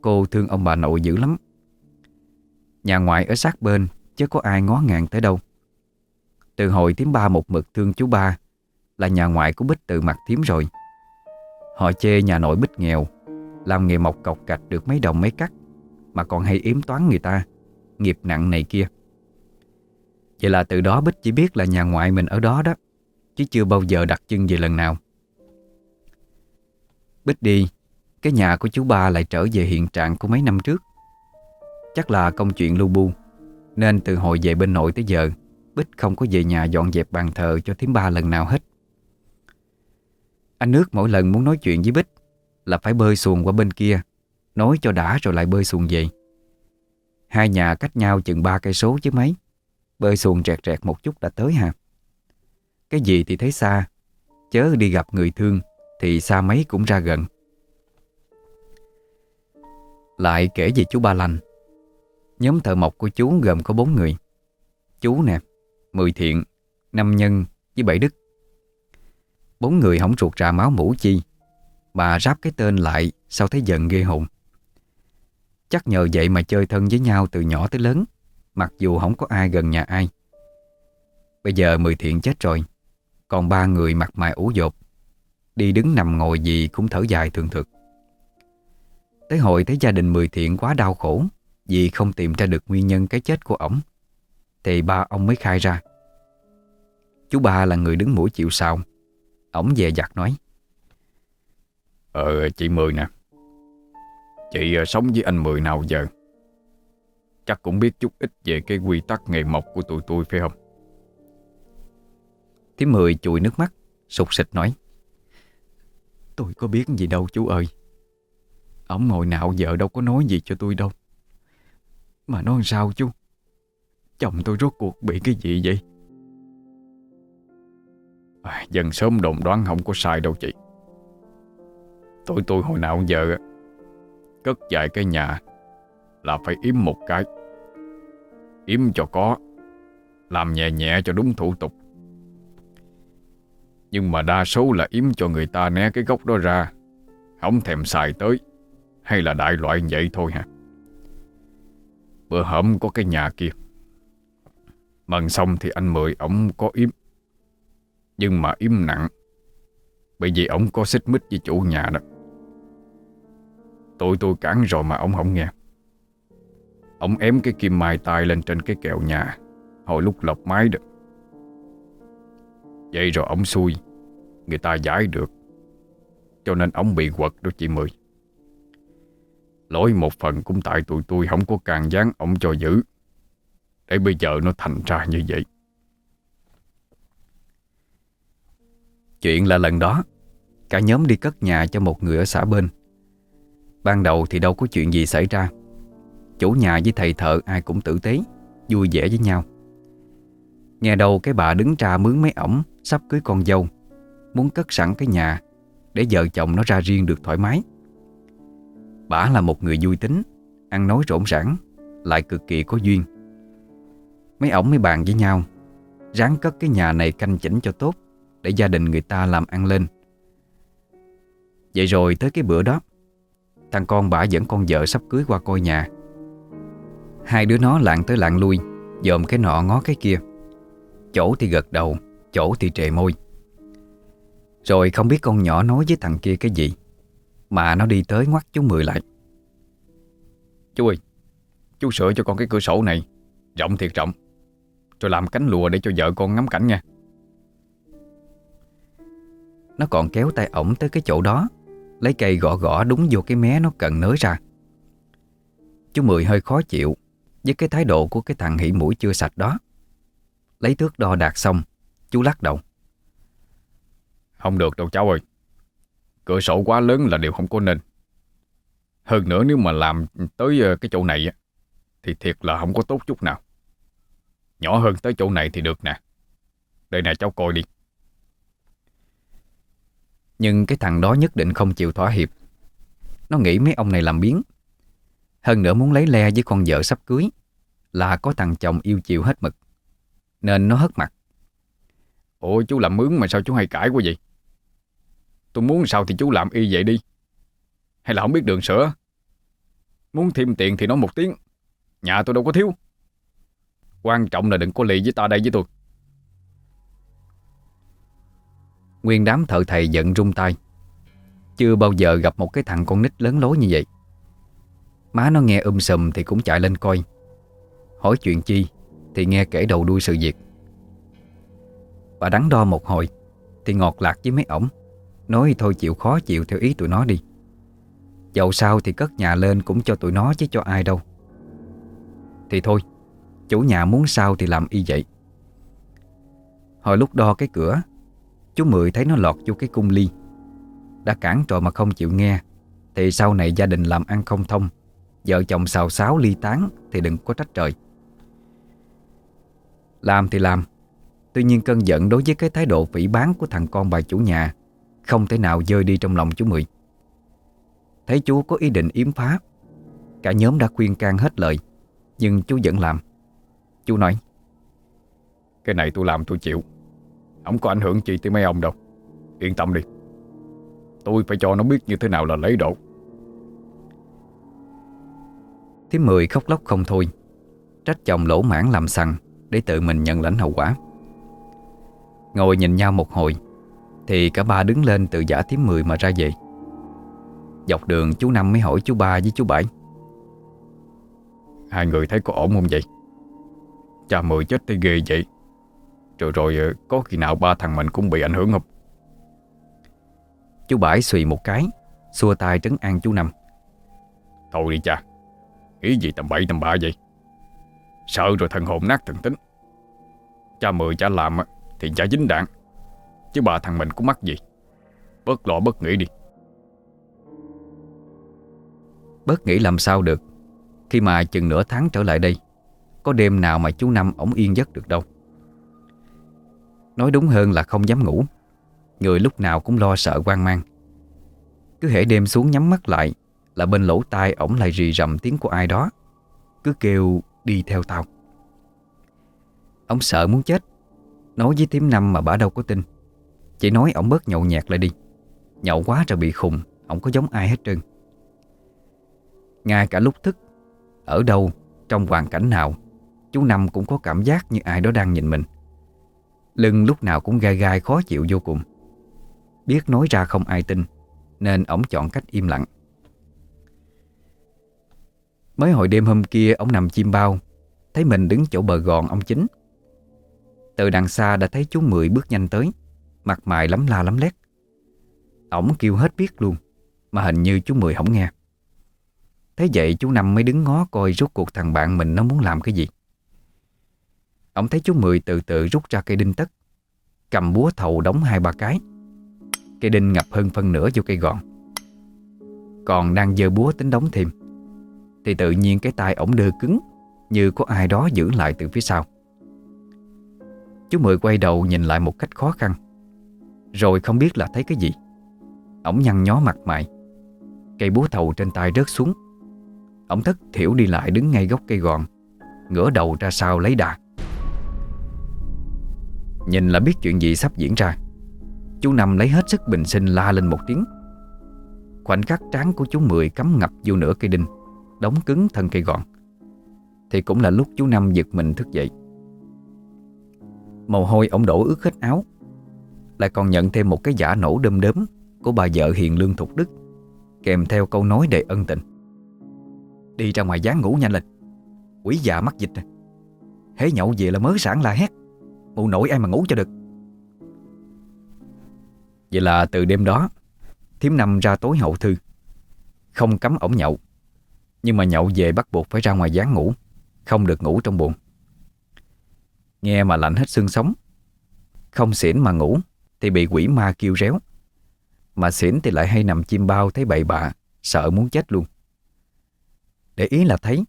Cô thương ông bà nội dữ lắm. Nhà ngoại ở sát bên, Chứ có ai ngó ngàng tới đâu. Từ hồi tím ba một mực thương chú ba, Là nhà ngoại của Bích từ mặt thím rồi. Họ chê nhà nội Bích nghèo, Làm nghề mọc cọc cạch được mấy đồng mấy cắt, Mà còn hay yếm toán người ta, Nghiệp nặng này kia. Vậy là từ đó Bích chỉ biết là nhà ngoại mình ở đó đó, Chứ chưa bao giờ đặt chân về lần nào. Bích đi, Cái nhà của chú ba lại trở về hiện trạng của mấy năm trước. Chắc là công chuyện lưu bu. Nên từ hồi về bên nội tới giờ, Bích không có về nhà dọn dẹp bàn thờ cho thím ba lần nào hết. Anh nước mỗi lần muốn nói chuyện với Bích Là phải bơi xuồng qua bên kia, Nói cho đã rồi lại bơi xuồng về. Hai nhà cách nhau chừng ba cây số chứ mấy. Bơi xuồng rẹt rẹt một chút đã tới hà. Cái gì thì thấy xa, Chớ đi gặp người thương Thì xa mấy cũng ra gần. Lại kể về chú Ba Lành. Nhóm thợ mộc của chú gồm có bốn người. Chú nè, Mười thiện, Năm nhân với bảy đức. Bốn người không ruột ra máu mũ chi. Bà ráp cái tên lại Sao thấy giận ghê hồn. Chắc nhờ vậy mà chơi thân với nhau từ nhỏ tới lớn, Mặc dù không có ai gần nhà ai. Bây giờ Mười Thiện chết rồi, Còn ba người mặt mày ủ dột. Đi đứng nằm ngồi gì cũng thở dài thường thực. Tới hội thấy gia đình Mười Thiện quá đau khổ vì không tìm ra được nguyên nhân cái chết của ổng. Thì ba ông mới khai ra. Chú ba là người đứng mũi chịu sao Ổng về giặt nói. Ờ chị Mười nè. Chị ờ, sống với anh Mười nào giờ? Chắc cũng biết chút ít về cái quy tắc nghề mộc của tụi tôi phải không? Thím Mười chùi nước mắt Sụt sịch nói. Tôi có biết gì đâu chú ơi. Ông ngồi nào vợ đâu có nói gì cho tôi đâu mà nói sao chú? Chồng tôi rốt cuộc bị cái gì vậy? À, Dần sớm đồn đoán không có sai đâu chị. Tụi tôi hồi nào giờ Cất dài cái nhà Là phải yếm một cái. Yếm cho có Làm nhẹ nhẹ cho đúng thủ tục. Nhưng mà đa số là yếm cho người ta né cái gốc đó ra Không thèm xài tới Hay là đại loại vậy thôi hả? Bữa hổm có cái nhà kia. Mần xong thì anh Mười ổng có yếm. Nhưng mà yếm nặng, Bởi vì ổng có xích mích với chủ nhà đó. Tụi tôi cản rồi mà ông không nghe. Ông ém cái kim mai tay lên trên cái kẹo nhà, Hồi lúc lọc máy được Vậy rồi ông xui, Người ta giải được. Cho nên ông bị quật đó chị Mười. Lỗi một phần cũng tại tụi tôi, không có càng gián ông cho giữ. Để bây giờ nó thành ra như vậy. Chuyện là lần đó. Cả nhóm đi cất nhà cho một người ở xã bên. Ban đầu thì đâu có chuyện gì xảy ra. Chủ nhà với thầy thợ ai cũng tử tế, Vui vẻ với nhau. Nghe đầu cái bà đứng ra mướn mấy ổng, Sắp cưới con dâu. Muốn cất sẵn cái nhà, Để vợ chồng nó ra riêng được thoải mái. Bà là một người vui tính, Ăn nói rộn rãng Lại cực kỳ có duyên. Mấy ổng mới bàn với nhau, Ráng cất cái nhà này canh chỉnh cho tốt Để gia đình người ta làm ăn lên. Vậy rồi tới cái bữa đó, Thằng con bả dẫn con vợ sắp cưới qua coi nhà. Hai đứa nó lạng tới lạng lui, Dòm cái nọ ngó cái kia. Chỗ thì gật đầu, Chỗ thì trề môi. Rồi không biết con nhỏ nói với thằng kia cái gì. Mà nó đi tới ngoắt chú Mười lại. Chú ơi, Chú sửa cho con cái cửa sổ này, Rộng thiệt rộng. Rồi làm cánh lùa để cho vợ con ngắm cảnh nha. Nó còn kéo tay ổng tới cái chỗ đó, Lấy cây gõ gõ đúng vô cái mé nó cần nới ra. Chú Mười hơi khó chịu Với cái thái độ của cái thằng hỉ mũi chưa sạch đó. Lấy thước đo đạt xong, Chú lắc đầu. Không được đâu, cháu ơi. Cửa sổ quá lớn là điều không có nên. Hơn nữa nếu mà làm tới ờ, cái chỗ này Thì thiệt là không có tốt chút nào. Nhỏ hơn tới chỗ này thì được nè. Đây nè, cháu coi đi. Nhưng cái thằng đó nhất định không chịu thỏa hiệp. Nó nghĩ mấy ông này làm biến Hơn nữa muốn lấy le với con vợ sắp cưới, Là có thằng chồng yêu chiều hết mực, Nên nó hất mặt. Ủa, chú làm mướn mà sao chú hay cãi quá vậy? Tôi muốn sao thì chú làm y vậy đi. Hay là không biết đường sửa Muốn thêm tiền thì nói một tiếng. Nhà tôi đâu có thiếu. Quan trọng là đừng có lì với ta đây với tôi. Nguyên đám thợ thầy giận rung tay. Chưa bao giờ gặp một cái thằng con nít lớn lối như vậy. Má nó nghe um sùm thì cũng chạy lên coi. Hỏi chuyện chi Thì nghe kể đầu đuôi sự việc. Bà đắn đo một hồi Thì ngọt lạc với mấy ổng. Nói thôi chịu khó chịu theo ý tụi nó đi. Dẫu sao thì cất nhà lên cũng cho tụi nó chứ cho ai đâu. Thì thôi, Chủ nhà muốn sao thì làm y vậy. Hồi lúc đo cái cửa, Chú Mười thấy nó lọt vô cái cung ly. Đã cản rồi mà không chịu nghe, Thì sau này gia đình làm ăn không thông, Vợ chồng xào xáo ly tán Thì đừng có trách trời. Làm thì làm, Tuy nhiên cơn giận đối với cái thái độ phỉ bán Của thằng con bà chủ nhà không thể nào rơi đi trong lòng chú Mười. Thấy chú có ý định yếm phá Cả nhóm đã khuyên can hết lời Nhưng chú vẫn làm. Chú nói Cái này tôi làm tôi chịu. Không có ảnh hưởng gì tới mấy ông đâu. Yên tâm đi. Tôi phải cho nó biết như thế nào là lấy độ. Thím Mười khóc lóc không thôi. Trách chồng lỗ mãn làm sằng Để tự mình nhận lãnh hậu quả. Ngồi nhìn nhau một hồi thì cả ba đứng lên từ giả thím Mười mà ra về. Dọc đường chú Năm mới hỏi chú ba với chú Bảy. Hai người thấy có ổn không vậy? Cha Mười chết thì ghê vậy. Rồi rồi ờ, có khi nào ba thằng mình cũng bị ảnh hưởng không? Chú Bảy xùy một cái, Xua tay trấn an chú Năm. Thôi đi cha Nghĩ gì tầm bậy tầm bạ vậy? Sợ rồi thần hồn nát thần tính. Cha mười cha làm Thì cha dính đạn. Chứ bà thằng mình cũng mắc gì? Bớt lo, bớt nghĩ đi. Bớt nghĩ làm sao được? Khi mà chừng nửa tháng trở lại đây, Có đêm nào mà chú Năm ổng yên giấc được đâu? Nói đúng hơn là không dám ngủ. Người lúc nào cũng lo sợ quan mang. Cứ hễ đêm xuống nhắm mắt lại Là bên lỗ tai ổng lại rì rầm tiếng của ai đó. Cứ kêu, đi theo tao. Ông sợ muốn chết. Nói với tím năm mà bà đâu có tin. Chỉ nói ổng bớt nhậu nhạt lại đi. Nhậu quá rồi bị khùng Ổng có giống ai hết trơn. Ngay cả lúc thức Ở đâu, trong hoàn cảnh nào Chú Năm cũng có cảm giác như ai đó đang nhìn mình. Lưng lúc nào cũng gai gai khó chịu vô cùng. Biết nói ra không ai tin Nên ổng chọn cách im lặng. Mới hồi đêm hôm kia ổng nằm chim bao Thấy mình đứng chỗ bờ gòn ông chính. Từ đằng xa đã thấy chú Mười bước nhanh tới. Mặt mày lắm la lắm lét. Ổng kêu hết biết luôn, Mà hình như chú Mười không nghe. Thế vậy chú Năm mới đứng ngó coi rốt cuộc thằng bạn mình nó muốn làm cái gì. Ông thấy chú Mười từ từ rút ra cây đinh tất, Cầm búa thầu đóng hai ba cái. Cây đinh ngập hơn phân nửa vô cây gòn. Còn đang dơ búa tính đóng thêm, Thì tự nhiên cái tay ổng đơ cứng, Như có ai đó giữ lại từ phía sau. Chú Mười quay đầu nhìn lại một cách khó khăn. Rồi không biết là thấy cái gì. Ổng nhăn nhó mặt mày. Cây búa thầu trên tay rớt xuống. Ổng thất thiểu đi lại đứng ngay gốc cây gòn Ngửa đầu ra sau lấy đà. Nhìn là biết chuyện gì sắp diễn ra. Chú Năm lấy hết sức bình sinh la lên một tiếng. Khoảnh khắc trán của chú Mười cắm ngập vô nửa cây đinh Đóng cứng thân cây gòn, Thì cũng là lúc chú Năm giật mình thức dậy. Mồ hôi ổng đổ ướt hết áo. Lại còn nhận thêm một cái giả nổ đơm đớm Của bà vợ hiền lương thục đức, Kèm theo câu nói đầy ân tình. Đi ra ngoài dáng ngủ nhanh lên Quỷ già mắc dịch Hế nhậu về là mới sẵn la hét. Mụ nổi ai mà ngủ cho được. Vậy là từ đêm đó, Thiếm năm ra tối hậu thư. Không cấm ổng nhậu. Nhưng mà nhậu về bắt buộc phải ra ngoài dáng ngủ. Không được ngủ trong buồn. Nghe mà lạnh hết xương sống. Không xỉn mà ngủ. Thì bị quỷ ma kêu réo. Mà xỉn thì lại hay nằm chim bao Thấy bậy bạ, Sợ muốn chết luôn. Để ý là thấy,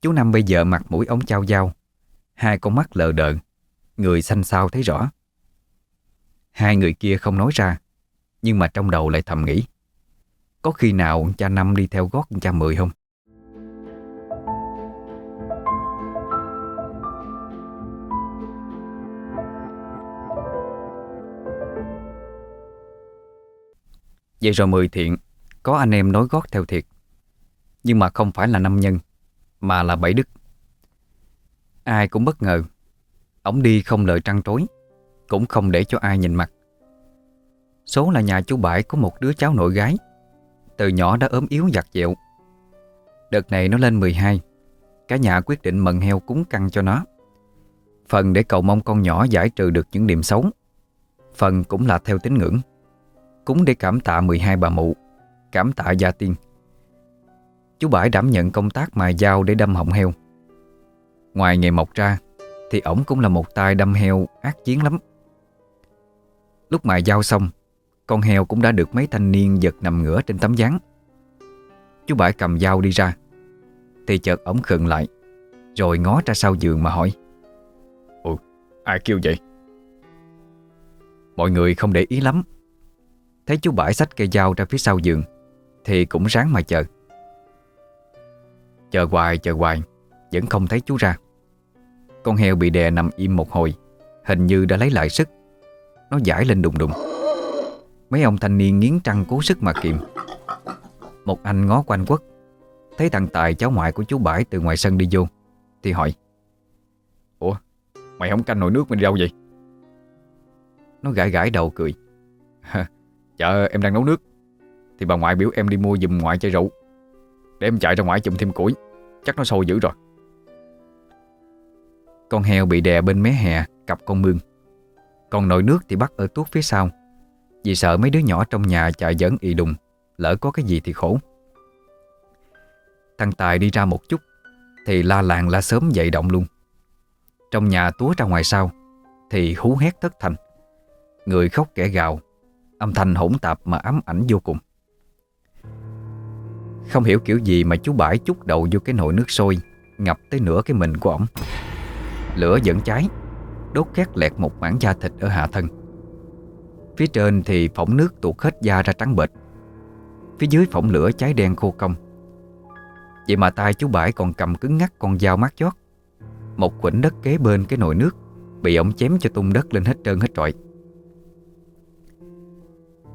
Chú Năm bây giờ mặt mũi ống trao dao Hai con mắt lờ đờ, Người xanh xao thấy rõ. Hai người kia không nói ra, Nhưng mà trong đầu lại thầm nghĩ, Có khi nào cha Năm đi theo gót cha Mười không? Vậy rồi Mười thiện Có anh em nói gót theo thiệt. Nhưng mà không phải là năm nhân, Mà là bảy đức. Ai cũng bất ngờ Ông đi không lời trăn trối, Cũng không để cho ai nhìn mặt. Số là nhà chú Bãi có một đứa cháu nội gái, Từ nhỏ đã ốm yếu giặt dẹo. Đợt này nó lên 12 Cả nhà quyết định mận heo cúng căng cho nó. Phần để cầu mong con nhỏ giải trừ được những điểm xấu, Phần cũng là theo tín ngưỡng. Cúng để cảm tạ 12 bà mụ Cảm tạ gia tiên. Chú Bãi đảm nhận công tác mài dao để đâm họng heo. Ngoài nghề mộc ra Thì ổng cũng là một tay đâm heo ác chiến lắm. Lúc mài dao xong Con heo cũng đã được mấy thanh niên giật nằm ngửa trên tấm gián Chú Bãi cầm dao đi ra Thì chợt ổng khựng lại Rồi ngó ra sau giường mà hỏi Ủa, ai kêu vậy? Mọi người không để ý lắm. Thấy chú Bãi xách cây dao ra phía sau giường, Thì cũng ráng mà chờ. Chờ hoài chờ hoài, Vẫn không thấy chú ra. Con heo bị đè nằm im một hồi, Hình như đã lấy lại sức. Nó giải lên đùng đùng. Mấy ông thanh niên nghiến trăng cố sức mà kiềm Một anh ngó quanh quất, Thấy thằng Tài cháu ngoại của chú Bãi từ ngoài sân đi vô, Thì hỏi, Ủa, mày không canh nồi nước mình đâu vậy? Nó gãi gãi đầu cười. Dạ em đang nấu nước. Thì bà ngoại biểu em đi mua giùm ngoại chai rượu. Để em chạy ra ngoài chùm thêm củi. Chắc nó sôi dữ rồi. Con heo bị đè bên mé hè, Cặp con mương. Còn nồi nước thì bắt ở tuốt phía sau. Vì sợ mấy đứa nhỏ trong nhà chạy dẫn y đùng, Lỡ có cái gì thì khổ. Thằng Tài đi ra một chút, Thì la làng la sớm dậy động luôn. Trong nhà túa ra ngoài sau, Thì hú hét thất thành. Người khóc kẻ gào Âm thanh hỗn tạp mà ám ảnh vô cùng. Không hiểu kiểu gì mà chú Bãi chút đầu vô cái nồi nước sôi, Ngập tới nửa cái mình của ổng. Lửa vẫn cháy, Đốt khét lẹt một mảng da thịt ở hạ thân. Phía trên thì phỏng nước tuột hết da ra trắng bệch. Phía dưới phỏng lửa cháy đen khô cong. Vậy mà tay chú Bãi còn cầm cứng ngắc con dao mát chót Một quỉnh đất kế bên cái nồi nước Bị ổng chém cho tung đất lên hết trơn hết trọi.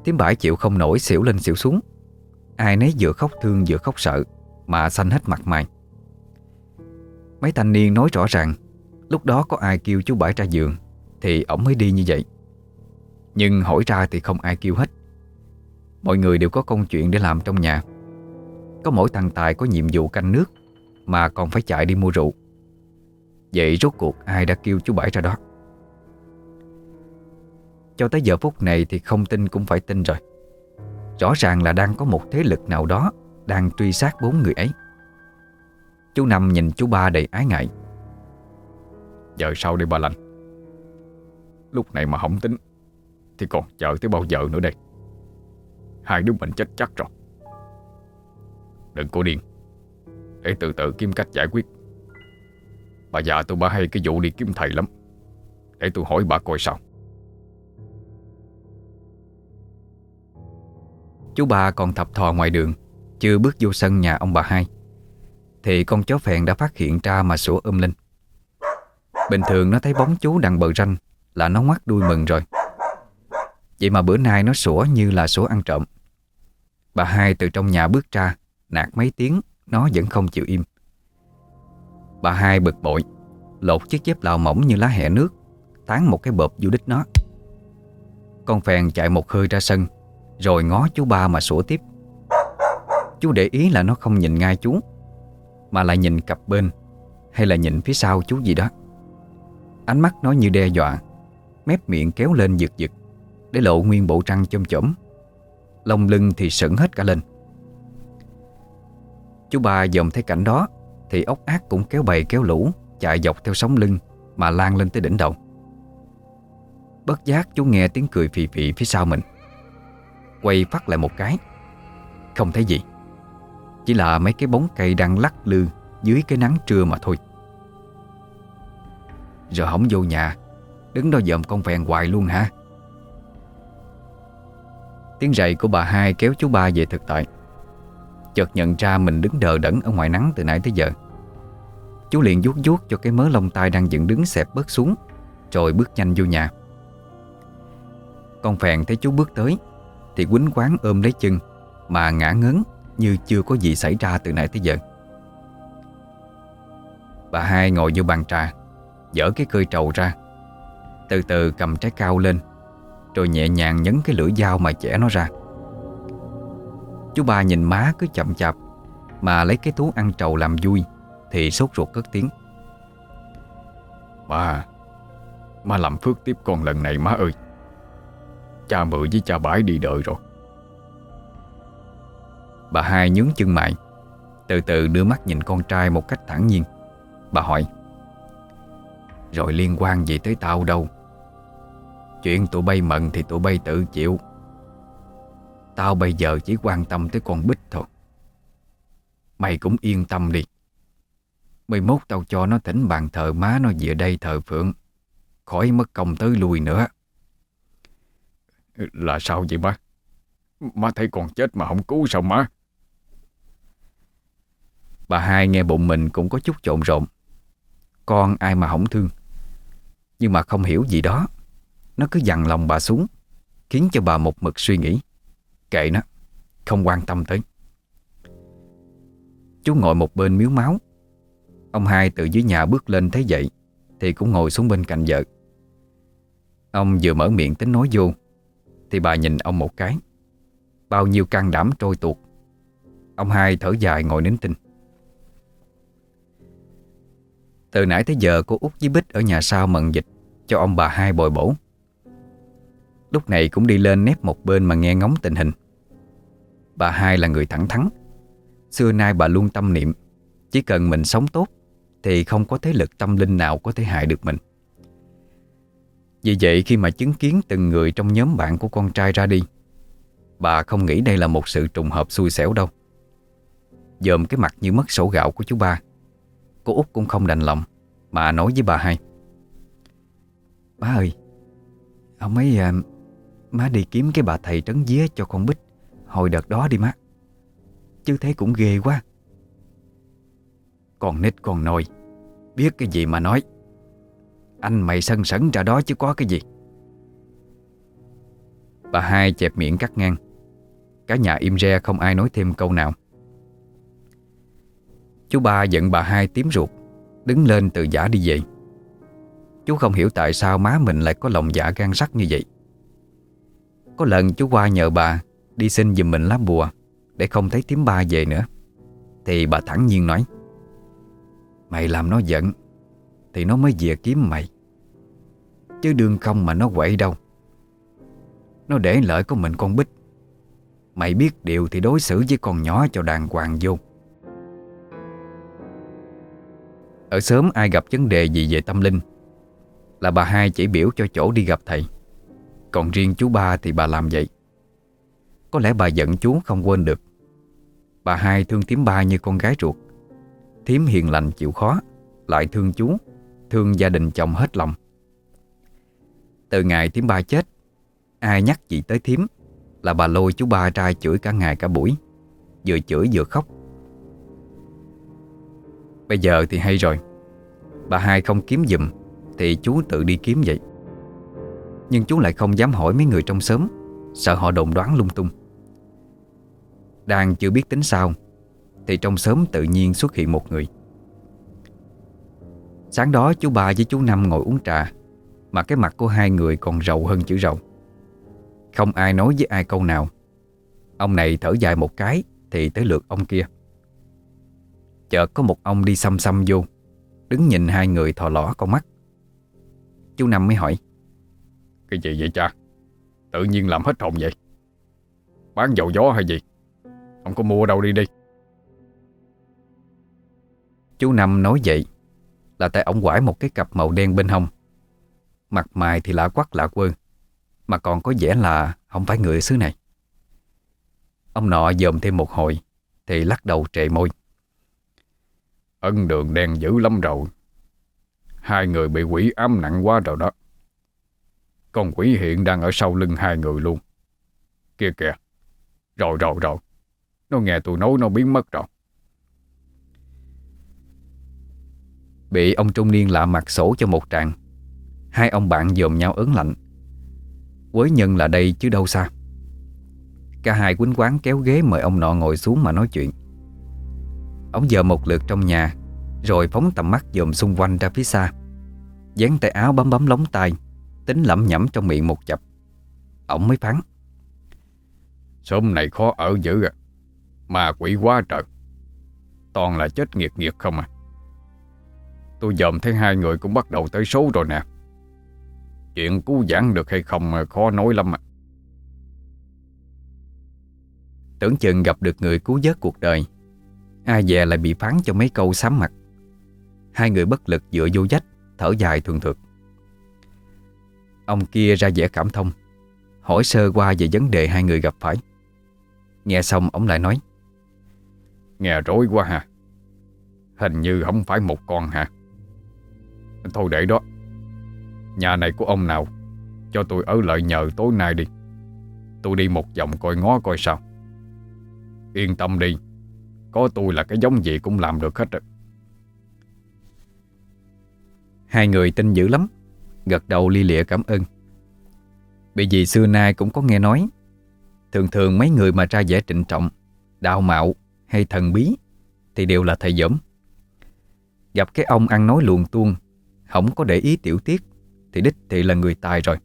Tiếng Bãi chịu không nổi xỉu lên xỉu xuống. Ai nấy vừa khóc thương vừa khóc sợ, Mà xanh hết mặt mày. Mấy thanh niên nói rõ ràng, Lúc đó có ai kêu chú Bãi ra giường Thì ổng mới đi như vậy. Nhưng hỏi ra thì không ai kêu hết. Mọi người đều có công chuyện để làm trong nhà. Có mỗi thằng Tài có nhiệm vụ canh nước, Mà còn phải chạy đi mua rượu. Vậy rốt cuộc ai đã kêu chú Bảy ra đó? Cho tới giờ phút này thì không tin cũng phải tin rồi. Rõ ràng là đang có một thế lực nào đó Đang truy sát bốn người ấy. Chú Năm nhìn chú ba đầy ái ngại. Giờ sau đi ba lành? Lúc này mà không tính Thì còn chờ tới bao giờ nữa đây? Hai đứa mình chết chắc rồi. Đừng có điên. Để từ từ kiếm cách giải quyết. Bà già tôi ba hay cái vụ đi kiếm thầy lắm. Để tôi hỏi bà coi sao. Chú ba còn thập thò ngoài đường, Chưa bước vô sân nhà ông bà hai. Thì con chó phèn đã phát hiện ra mà sủa um lên. Bình thường nó thấy bóng chú đằng bờ ranh Là nó ngoắt đuôi mừng rồi. Vậy mà bữa nay nó sủa như là sủa ăn trộm. Bà hai từ trong nhà bước ra, Nạt mấy tiếng, Nó vẫn không chịu im. Bà hai bực bội, Lột chiếc dép lào mỏng như lá hẹ nước, Tán một cái bợp vô đích nó. Con phèn chạy một hơi ra sân rồi ngó chú ba mà sủa tiếp. Chú để ý là nó không nhìn ngay chú, Mà lại nhìn cặp bên, Hay là nhìn phía sau chú gì đó. Ánh mắt nó như đe dọa, Mép miệng kéo lên giật giật, Để lộ nguyên bộ trăng chôm chổm. Lông lưng thì sững hết cả lên. Chú ba dòm thấy cảnh đó, Thì ốc ác cũng kéo bầy kéo lũ, Chạy dọc theo sóng lưng, Mà lan lên tới đỉnh đầu. Bất giác chú nghe tiếng cười phì phì phía sau mình. Quay phát lại một cái. Không thấy gì. Chỉ là mấy cái bóng cây đang lắc lư Dưới cái nắng trưa mà thôi. Rồi hổng vô nhà, Đứng đó dòm con vẹn hoài luôn hả? Tiếng rầy của bà hai kéo chú ba về thực tại. Chợt nhận ra mình đứng đờ đẫn ở ngoài nắng từ nãy tới giờ. Chú liền vuốt vuốt cho cái mớ lông tai đang dựng đứng xẹp bớt xuống, Rồi bước nhanh vô nhà. Con phèn thấy chú bước tới thì quýnh quán ôm lấy chân, Mà ngã ngấn như chưa có gì xảy ra từ nãy tới giờ. Bà hai ngồi vô bàn trà, Dở cái cơi trầu ra. Từ từ cầm trái cao lên, rồi nhẹ nhàng nhấn cái lưỡi dao mà chẻ nó ra. Chú ba nhìn má cứ chậm chạp, Mà lấy cái thú ăn trầu làm vui, Thì sốt ruột cất tiếng. Má Má làm phước tiếp con lần này, má ơi. Cha Mười với cha bãi đi đợi rồi. Bà hai nhướng chân mày, Từ từ đưa mắt nhìn con trai một cách thẳng nhiên. Bà hỏi, Rồi liên quan gì tới tao đâu? Chuyện tụi bay mận thì tụi bay tự chịu. Tao bây giờ chỉ quan tâm tới con Bích thôi. Mày cũng yên tâm đi. Mười mốt tao cho nó thỉnh bàn thờ má nó về đây thờ phượng, Khỏi mất công tới lui nữa. Là sao vậy má? Má thấy con chết mà không cứu sao má? Bà hai nghe bụng mình cũng có chút trộn rộn. Con ai mà không thương. Nhưng mà không hiểu gì đó. Nó cứ dằn lòng bà xuống, Khiến cho bà một mực suy nghĩ. Kệ nó, Không quan tâm tới. Chú ngồi một bên miếu máu. Ông hai từ dưới nhà bước lên thấy vậy, Thì cũng ngồi xuống bên cạnh vợ. Ông vừa mở miệng tính nói vô. Thì bà nhìn ông một cái. Bao nhiêu can đảm trôi tuột. Ông hai thở dài ngồi nín tinh Từ nãy tới giờ cô út với Bích ở nhà sau mận dịch Cho ông bà hai bồi bổ. Lúc này cũng đi lên nép một bên mà nghe ngóng tình hình. Bà hai là người thẳng thắn. Xưa nay bà luôn tâm niệm, Chỉ cần mình sống tốt Thì không có thế lực tâm linh nào có thể hại được mình. Vì vậy khi mà chứng kiến từng người trong nhóm bạn của con trai ra đi Bà không nghĩ đây là một sự trùng hợp xui xẻo đâu. Dòm cái mặt như mất sổ gạo của chú ba Cô út cũng không đành lòng Mà nói với bà hai. Má ơi Ông ấy à, Má đi kiếm cái bà thầy trấn vía cho con Bích Hồi đợt đó đi má. Chứ thế cũng ghê quá. Con nít con nồi Biết cái gì mà nói. Anh mày sân sẩn ra đó chứ có cái gì. Bà hai chẹp miệng cắt ngang. Cả nhà im re, không ai nói thêm câu nào. Chú ba giận bà hai tím ruột, Đứng lên từ giả đi về. Chú không hiểu tại sao má mình lại có lòng dạ gan sắt như vậy. Có lần chú qua nhờ bà Đi xin giùm mình lá bùa Để không thấy tím ba về nữa. Thì bà thẳng nhiên nói, Mày làm nó giận thì nó mới về kiếm mày. Chứ đương không mà nó quậy đâu. Nó để lợi của mình con Bích. Mày biết điều thì đối xử với con nhỏ cho đàng hoàng vô. Ở sớm ai gặp vấn đề gì về tâm linh, Là bà hai chỉ biểu cho chỗ đi gặp thầy. Còn riêng chú ba thì bà làm vậy. Có lẽ bà giận chú không quên được. Bà hai thương thím ba như con gái ruột. Thím hiền lành, chịu khó, Lại thương chú. Thương gia đình chồng hết lòng. Từ ngày thím ba chết, Ai nhắc gì tới thím Là bà lôi chú ba trai chửi cả ngày cả buổi, Vừa chửi vừa khóc. Bây giờ thì hay rồi, Bà hai không kiếm giùm Thì chú tự đi kiếm vậy. Nhưng chú lại không dám hỏi mấy người trong xóm, Sợ họ đồn đoán lung tung. Đang chưa biết tính sao, Thì trong xóm tự nhiên xuất hiện một người. Sáng đó chú ba với chú Năm ngồi uống trà, Mà cái mặt của hai người còn rầu hơn chữ rầu. Không ai nói với ai câu nào. Ông này thở dài một cái Thì tới lượt ông kia. Chợt có một ông đi xăm xăm vô, Đứng nhìn hai người thò lỏ con mắt. Chú Năm mới hỏi, Cái gì vậy cha? Tự nhiên làm hết hồn vậy? Bán dầu gió hay gì? Không có mua đâu đi đi. Chú Năm nói vậy là tại ông quải một cái cặp màu đen bên hông. Mặt mày thì lạ quắc lạ quơ, Mà còn có vẻ là Không phải người xứ này. Ông nọ dòm thêm một hồi, Thì lắc đầu trề môi. Ân đường đen dữ lắm rồi. Hai người bị quỷ ám nặng quá rồi đó. Con quỷ hiện đang ở sau lưng hai người luôn. Kìa kìa. Rồi rồi rồi. Nó nghe tôi nói nó biến mất rồi. Bị ông trung niên lạ mặt sổ cho một tràng. Hai ông bạn dòm nhau ớn lạnh. Quới nhân là đây chứ đâu xa. Cả hai quýnh quán kéo ghế mời ông nọ ngồi xuống mà nói chuyện. Ông giờ một lượt trong nhà, Rồi phóng tầm mắt dòm xung quanh ra phía xa. Dán tay áo bấm bấm lóng tay Tính lẩm nhẩm trong miệng một chập. Ông mới phán. Sớm này khó ở dữ à. Mà quỷ quá trời. Toàn là chết nghiệt nghiệt không à. Tôi dòm thấy hai người cũng bắt đầu tới số rồi nè. Chuyện cứu vãn được hay không khó nói lắm à Tưởng chừng gặp được người cứu vớt cuộc đời Ai dè lại bị phán cho mấy câu sám mặt. Hai người bất lực dựa vô dách Thở dài thường thực Ông kia ra vẻ cảm thông, Hỏi sơ qua về vấn đề hai người gặp phải. Nghe xong, ông lại nói, Nghe rối quá hả Hình như không phải một con hả Thôi để đó. Nhà này của ông nào? Cho tôi ở lại nhờ tối nay đi. Tôi đi một vòng coi ngó coi sao. Yên tâm đi. Có tôi là cái giống gì cũng làm được hết rồi Hai người tin dữ lắm. Gật đầu li lịa cảm ơn. Bởi vì xưa nay cũng có nghe nói, Thường thường mấy người mà ra vẻ trịnh trọng, Đạo mạo hay thần bí Thì đều là thầy dởm Gặp cái ông ăn nói luồn tuôn không có để ý tiểu tiết, Thì đích thị là người tài rồi.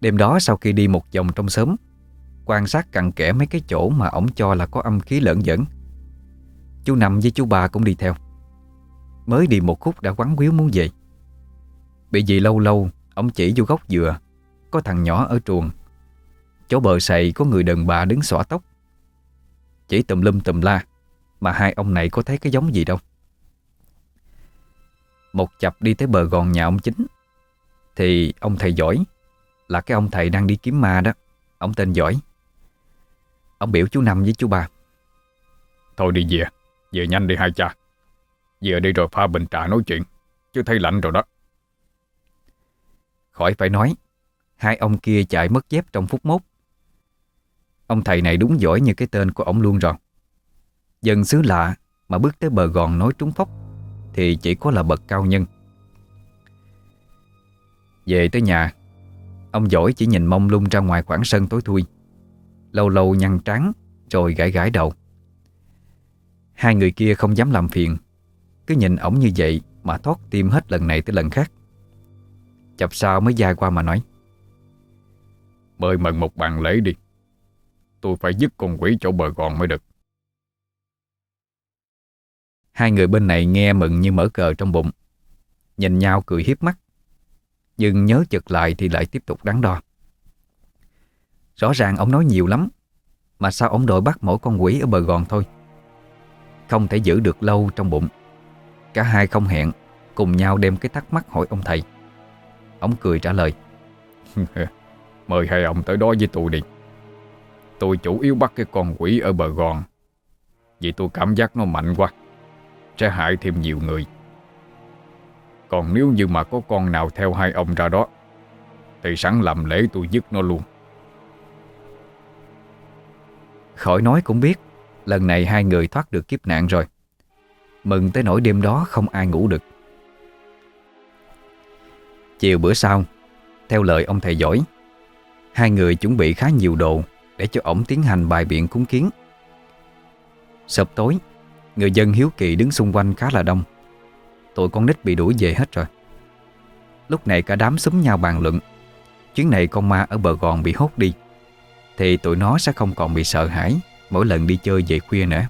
Đêm đó sau khi đi một vòng trong xóm, Quan sát cặn kẽ mấy cái chỗ mà ổng cho là có âm khí lợn dẫn Chú Năm với chú bà cũng đi theo. Mới đi một khúc đã quắn quýu muốn về. Bị gì lâu lâu Ông chỉ vô góc dừa, Có thằng nhỏ ở chuồng Chỗ bờ sậy có người đàn bà đứng xõa tóc. Chỉ tùm lum tùm la, Mà hai ông này có thấy cái giống gì đâu. Một chập đi tới bờ gòn nhà ông chính. Thì ông thầy giỏi Là cái ông thầy đang đi kiếm ma đó. Ông tên giỏi. Ông biểu chú Năm với chú ba. Thôi đi về Về nhanh đi hai cha. Về đây rồi pha bình trà nói chuyện Chứ thấy lạnh rồi đó. Khỏi phải nói Hai ông kia chạy mất dép trong phút mốt. Ông thầy này đúng giỏi như cái tên của ông luôn rồi. Dân xứ lạ Mà bước tới bờ gòn nói trúng phóc thì chỉ có là bậc cao nhân. Về tới nhà, Ông giỏi chỉ nhìn mông lung ra ngoài khoảng sân tối thui, Lâu lâu nhăn trắng Rồi gãi gãi đầu. Hai người kia không dám làm phiền, Cứ nhìn ổng như vậy Mà thoát tim hết lần này tới lần khác. Chập sao mới dài qua mà nói Mời mần một bàn lễ đi, Tôi phải dứt con quỷ chỗ bờ gòn mới được. Hai người bên này nghe mừng như mở cờ trong bụng. Nhìn nhau cười hiếp mắt. Nhưng nhớ chật lại thì lại tiếp tục đắn đo. Rõ ràng ông nói nhiều lắm, Mà sao ông đội bắt mỗi con quỷ ở bờ gòn thôi? Không thể giữ được lâu trong bụng. Cả hai không hẹn, Cùng nhau đem cái thắc mắc hỏi ông thầy. Ông cười trả lời. Mời hai ông tới đó với tôi đi. Tôi chủ yếu bắt cái con quỷ ở bờ gòn. Vì tôi cảm giác nó mạnh quá. Sẽ hại thêm nhiều người. Còn nếu như mà có con nào theo hai ông ra đó, Thì sẵn làm lễ tôi dứt nó luôn. Khỏi nói cũng biết, Lần này hai người thoát được kiếp nạn rồi. Mừng tới nỗi đêm đó không ai ngủ được. Chiều bữa sau, Theo lời ông thầy giỏi, Hai người chuẩn bị khá nhiều đồ Để cho ổng tiến hành bài biện cúng kiến. Sập tối Người dân hiếu kỳ đứng xung quanh khá là đông. Tụi con nít bị đuổi về hết rồi. Lúc này cả đám xúm nhau bàn luận. Chuyến này con ma ở bờ gòn bị hốt đi. Thì tụi nó sẽ không còn bị sợ hãi Mỗi lần đi chơi về khuya nữa.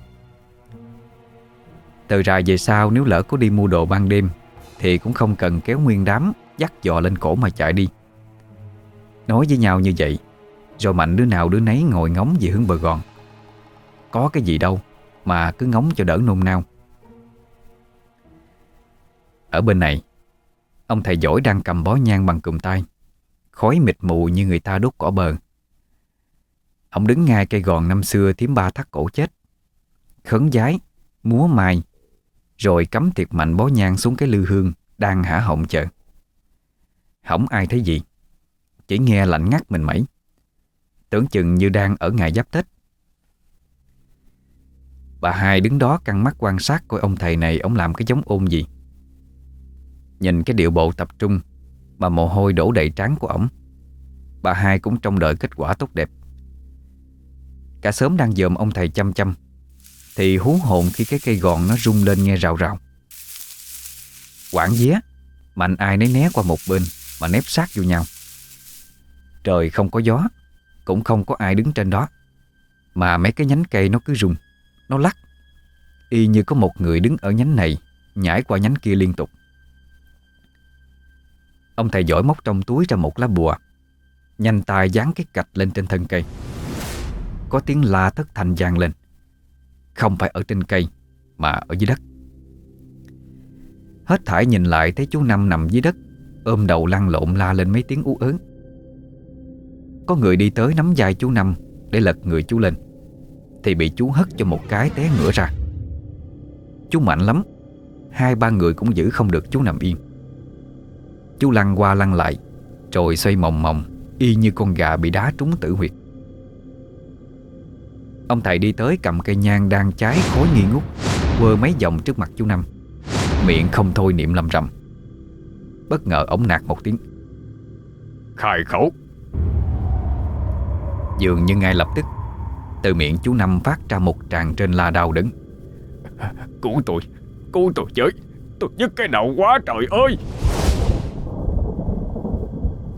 Từ rài về sau nếu lỡ có đi mua đồ ban đêm, Thì cũng không cần kéo nguyên đám Dắt dò lên cổ mà chạy đi. Nói với nhau như vậy, Rồi mạnh đứa nào đứa nấy ngồi ngóng về hướng bờ gòn. Có cái gì đâu mà cứ ngóng cho đỡ nôn nao. Ở bên này, Ông thầy giỏi đang cầm bó nhang bằng cùm tay, Khói mịt mù như người ta đốt cỏ bờn. Ông đứng ngay cây gòn năm xưa thiếm ba thắt cổ chết, Khấn giái, Múa mai, Rồi cắm thiệt mạnh bó nhang xuống cái lư hương Đang hả họng chờ không ai thấy gì, Chỉ nghe lạnh ngắt mình mẩy Tưởng chừng như đang ở ngày giáp Tết. Bà hai đứng đó căng mắt quan sát coi ông thầy này Ông làm cái giống ôn gì. Nhìn cái điệu bộ tập trung Mà mồ hôi đổ đầy trán của ổng Bà hai cũng trông đợi kết quả tốt đẹp. Cả sớm đang dòm ông thầy chăm chăm Thì hú hồn khi cái cây gòn nó rung lên nghe rào rào. Quảng vía, Mạnh ai nấy né qua một bên Mà nép sát vô nhau. Trời không có gió Cũng không có ai đứng trên đó Mà mấy cái nhánh cây nó cứ rung nó lắc. Y như có một người đứng ở nhánh này, Nhảy qua nhánh kia liên tục. Ông thầy giỏi móc trong túi ra một lá bùa. Nhanh tay dán cái cạch lên trên thân cây. Có tiếng la thất thành vang lên. Không phải ở trên cây, Mà ở dưới đất. Hết thải nhìn lại thấy chú Năm nằm dưới đất, Ôm đầu lăn lộn la lên mấy tiếng ú ớn Có người đi tới nắm vai chú Năm Để lật người chú lên. Thì bị chú hất cho một cái té ngửa ra. Chú mạnh lắm Hai ba người cũng giữ không được chú nằm yên. Chú lăn qua lăn lại Rồi xoay mòng mòng Y như con gà bị đá trúng tử huyệt. Ông thầy đi tới cầm cây nhang đang cháy khối nghi ngút Quơ mấy vòng trước mặt chú Năm. Miệng không thôi niệm lầm rầm. Bất ngờ ống nạt một tiếng. Khai khẩu. Dường như ngay lập tức Từ miệng chú Năm phát ra một tràng trên la đau đớn Cứu tôi Cứu tôi với. Tôi nhức cái đầu quá trời ơi.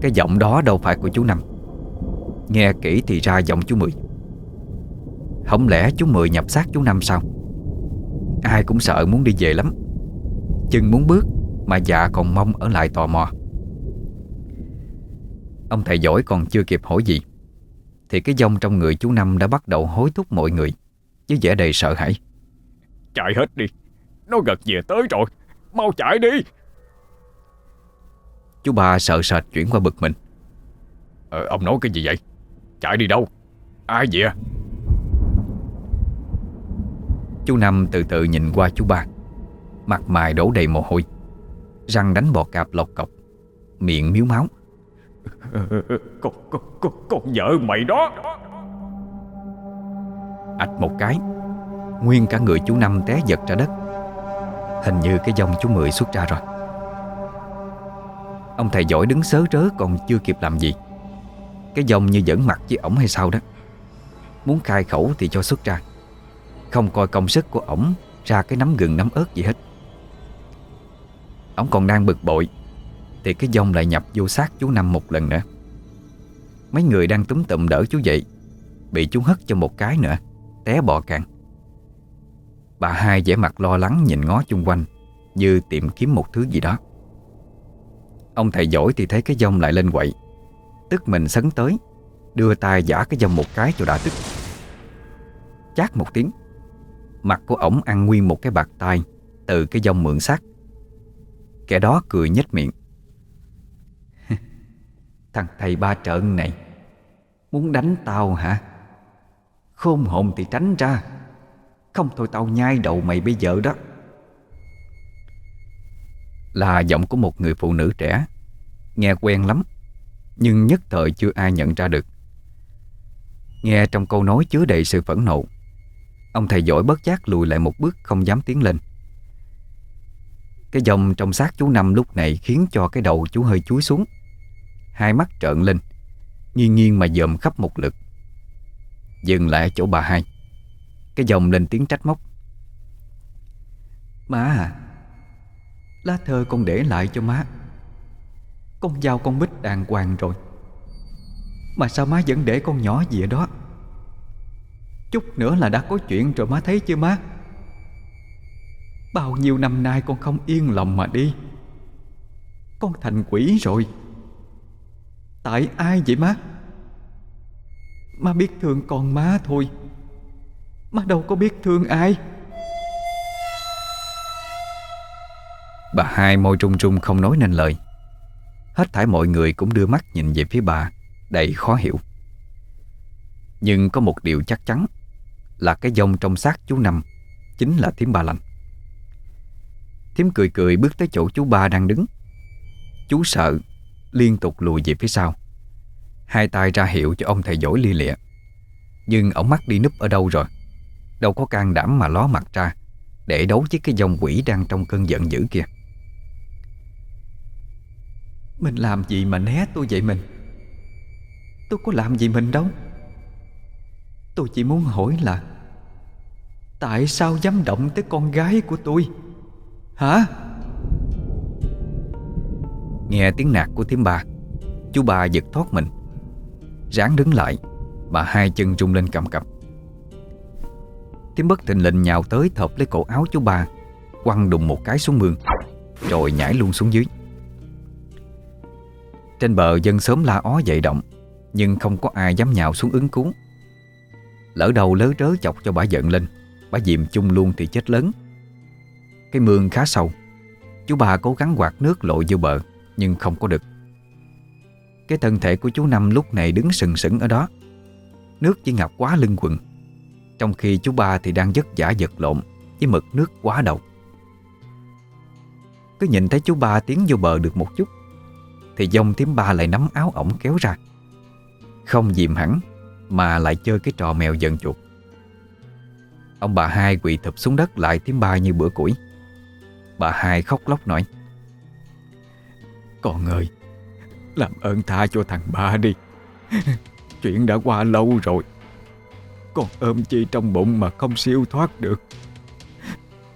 Cái giọng đó đâu phải của chú Năm. Nghe kỹ thì ra giọng chú Mười. Không lẽ chú Mười nhập xác chú Năm sao? Ai cũng sợ muốn đi về lắm. Chân muốn bước Mà dạ còn mong ở lại tò mò. Ông thầy giỏi còn chưa kịp hỏi gì Thì cái dông trong người chú Năm đã bắt đầu hối thúc mọi người. Với vẻ đầy sợ hãi. Chạy hết đi. Nó gật về tới rồi. Mau chạy đi. Chú ba sợ sệt chuyển qua bực mình. Ờ, Ông nói cái gì vậy? Chạy đi đâu? Ai vậy? Chú Năm từ từ nhìn qua chú ba. Mặt mày đổ đầy mồ hôi. Răng đánh bọt cạp lọc cọc. Miệng miếu máu con, con, con, con vợ mày đó. Ạch một cái. Nguyên cả người chú Năm té giật ra đất. Hình như cái dòng chú Mười xuất ra rồi. Ông thầy giỏi đứng sớ rớ còn chưa kịp làm gì. Cái dòng như dẫn mặt với ổng hay sao đó. Muốn khai khẩu thì cho xuất ra. Không coi công sức của ổng Ra cái nắm gừng nắm ớt gì hết. Ổng còn đang bực bội. Thì cái dòng lại nhập vô xác chú Năm một lần nữa. Mấy người đang túm tụm đỡ chú dậy, Bị chú hất cho một cái nữa, Té bò càng Bà hai vẻ mặt lo lắng nhìn ngó chung quanh, Như tìm kiếm một thứ gì đó. Ông thầy giỏi thì thấy cái dông lại lên quậy, Tức mình sấn tới, Đưa tay giả cái dông một cái cho đã tức. Chát một tiếng, Mặt của ổng ăn nguyên một cái bạc tay Từ cái dông mượn xác. Kẻ đó cười nhếch miệng. Thằng thầy ba trợn này. Muốn đánh tao hả? Khôn hồn thì tránh ra. Không thôi tao nhai đầu mày bây giờ đó. Là giọng của một người phụ nữ trẻ. Nghe quen lắm, Nhưng nhất thời chưa ai nhận ra được. Nghe trong câu nói chứa đầy sự phẫn nộ, Ông thầy giỏi bất giác lùi lại một bước không dám tiến lên. Cái dòng trong xác chú Năm lúc này khiến cho cái đầu chú hơi chúi xuống. Hai mắt trợn lên, Nghiêng nghiêng mà dòm khắp một lượt. Dừng lại ở chỗ bà hai. Cái dòng lên tiếng trách móc. Má à Lá thơ con để lại cho má. Con giao con bích đàng hoàng rồi. Mà sao má vẫn để con nhỏ gì ở đó? Chút nữa là đã có chuyện rồi má thấy chưa má. Bao nhiêu năm nay con không yên lòng mà đi. Con thành quỷ rồi. Tại ai vậy má? Má biết thương con má thôi. Má đâu có biết thương ai. Bà hai môi trung trung không nói nên lời. Hết thảy mọi người cũng đưa mắt nhìn về phía bà, Đầy khó hiểu. Nhưng có một điều chắc chắn, Là cái dông trong xác chú Năm Chính là thím ba lành. Thím cười cười bước tới chỗ chú ba đang đứng. Chú sợ Liên tục lùi về phía sau. Hai tay ra hiệu cho ông thầy giỏi lia lịa. Nhưng ông mắt đi núp ở đâu rồi? Đâu có can đảm mà ló mặt ra Để đấu với cái dòng quỷ đang trong cơn giận dữ kia. Mình làm gì mà né tôi vậy mình? Tôi có làm gì mình đâu. Tôi chỉ muốn hỏi là Tại sao dám động tới con gái của tôi? Hả? Nghe tiếng nạt của tiếng bà Chú bà giật thoát mình. Ráng đứng lại, Bà hai chân rung lên cầm cập. Tiếng bất thình lình nhào tới thọc lấy cổ áo chú bà Quăng đùng một cái xuống mương, Rồi nhảy luôn xuống dưới. Trên bờ dân sớm la ó dậy động, Nhưng không có ai dám nhào xuống ứng cứu. Lỡ đầu lớ trớ chọc cho bà giận lên, Bà dìm chung luôn thì chết lớn. Cái mương khá sâu, Chú bà cố gắng quạt nước lội vô bờ. Nhưng không có được. Cái thân thể của chú Năm lúc này đứng sừng sững ở đó. Nước chỉ ngập quá lưng quần, Trong khi chú ba thì đang vất vả giật lộn Với mực nước quá đầu Cứ nhìn thấy chú ba tiến vô bờ được một chút, Thì dông tím ba lại nắm áo ổng kéo ra. Không dìm hẳn, Mà lại chơi cái trò mèo giận chuột. Ông bà hai quỳ thụp xuống đất lại tím ba như bữa củi. Bà hai khóc lóc nói con ơi. Làm ơn tha cho thằng ba đi. Chuyện đã qua lâu rồi. Con ôm chi trong bụng mà không siêu thoát được.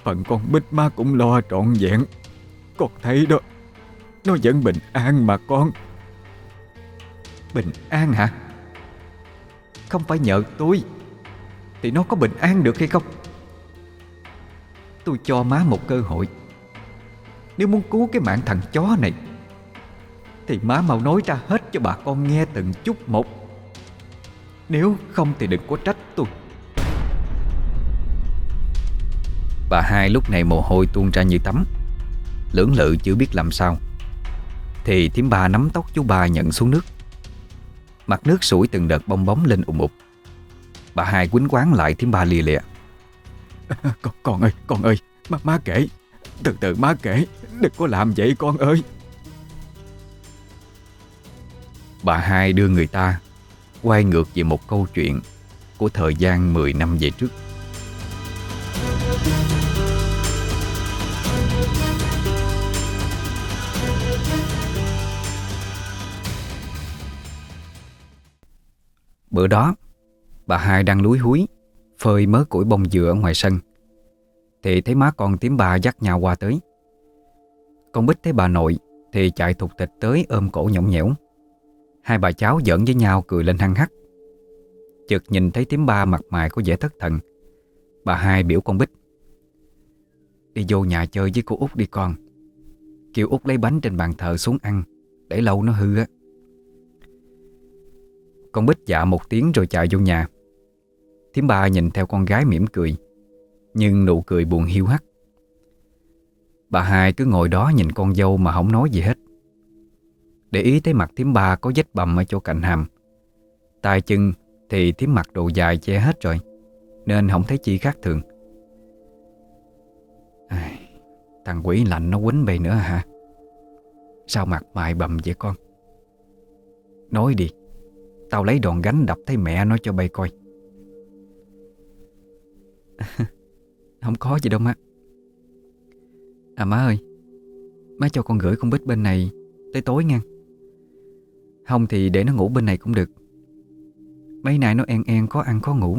Phần con bích má cũng lo trọn vẹn. Con thấy đó, Nó vẫn bình an mà con. Bình an hả? Không phải nhờ tôi, Thì nó có bình an được hay không? Tôi cho má một cơ hội. Nếu muốn cứu cái mạng thằng chó này thì má mau nói ra hết cho bà con nghe từng chút một. Nếu không thì đừng có trách tôi. Bà hai lúc này mồ hôi tuôn ra như tắm. Lưỡng lự chưa biết làm sao. Thì thím ba nắm tóc chú ba nhận xuống nước. Mặt nước sủi từng đợt bong bóng lên ủng ục Bà hai quýnh quán lại thím ba lìa lìa. Con, con ơi, con ơi, má, má kể. Từ từ má kể, đừng có làm vậy con ơi. Bà hai đưa người ta Quay ngược về một câu chuyện Của thời gian 10 năm về trước. Bữa đó, Bà hai đang lúi húi, Phơi mớ củi bông dừa ở ngoài sân. Thì thấy má con tím bà dắt nhau qua tới. Con Bích thấy bà nội Thì chạy thục tịch tới ôm cổ nhõng nhẽo. Hai bà cháu giỡn với nhau cười lên hăng hắc. Chợt nhìn thấy tím ba mặt mày có vẻ thất thần. Bà hai biểu con Bích. Đi vô nhà chơi với cô út đi con. Kêu út lấy bánh trên bàn thờ xuống ăn, Để lâu nó hư á. Con Bích dạ một tiếng rồi chạy vô nhà. Thím ba nhìn theo con gái mỉm cười, Nhưng nụ cười buồn hiu hắt. Bà hai cứ ngồi đó nhìn con dâu mà không nói gì hết. Để ý thấy mặt thím ba có vết bầm ở chỗ cạnh hàm. Tay chân thì thím mặc đồ dài che hết rồi Nên không thấy chi khác thường. À, Thằng quỷ lạnh nó quýnh bày nữa hả? Sao mặt mày bầm vậy con? Nói đi Tao lấy đòn gánh đập thấy mẹ nó cho bay coi. Không có gì đâu má. À má ơi Má cho con gửi con bích bên này Tới tối ngang. Không thì để nó ngủ bên này cũng được. Mấy nay nó en en có ăn, có ngủ.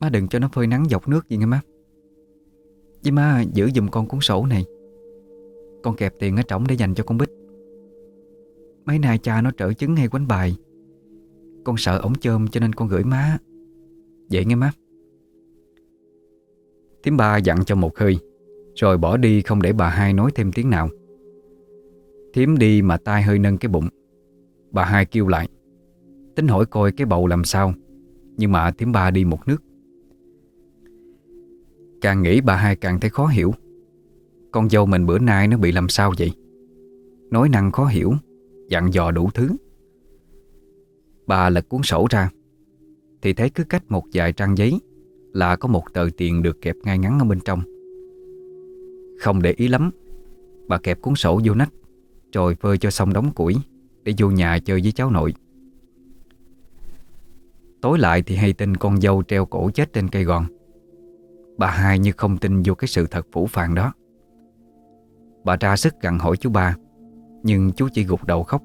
Má đừng cho nó phơi nắng dọc nước gì nghe má. Với má giữ giùm con cuốn sổ này. Con kẹp tiền ở trỏng để dành cho con Bích. Mấy nay cha nó trở chứng hay quánh bài. Con sợ ổng chơm cho nên con gửi má. Vậy nghe má. Thím ba dặn cho một hơi, Rồi bỏ đi không để bà hai nói thêm tiếng nào. Thím đi mà tai hơi nâng cái bụng. Bà hai kêu lại. Tính hỏi coi cái bầu làm sao, Nhưng mà thím ba đi một nước. Càng nghĩ bà hai càng thấy khó hiểu. Con dâu mình bữa nay nó bị làm sao vậy? Nói năng khó hiểu, Dặn dò đủ thứ. Bà lật cuốn sổ ra, Thì thấy cứ cách một vài trang giấy Là có một tờ tiền được kẹp ngay ngắn ở bên trong. Không để ý lắm, Bà kẹp cuốn sổ vô nách, Rồi phơi cho xong đóng củi. Để vô nhà chơi với cháu nội. Tối lại thì hay tin con dâu treo cổ chết trên cây gòn. Bà hai như không tin vô cái sự thật phủ phàng đó. Bà ra sức gặn hỏi chú ba, Nhưng chú chỉ gục đầu khóc.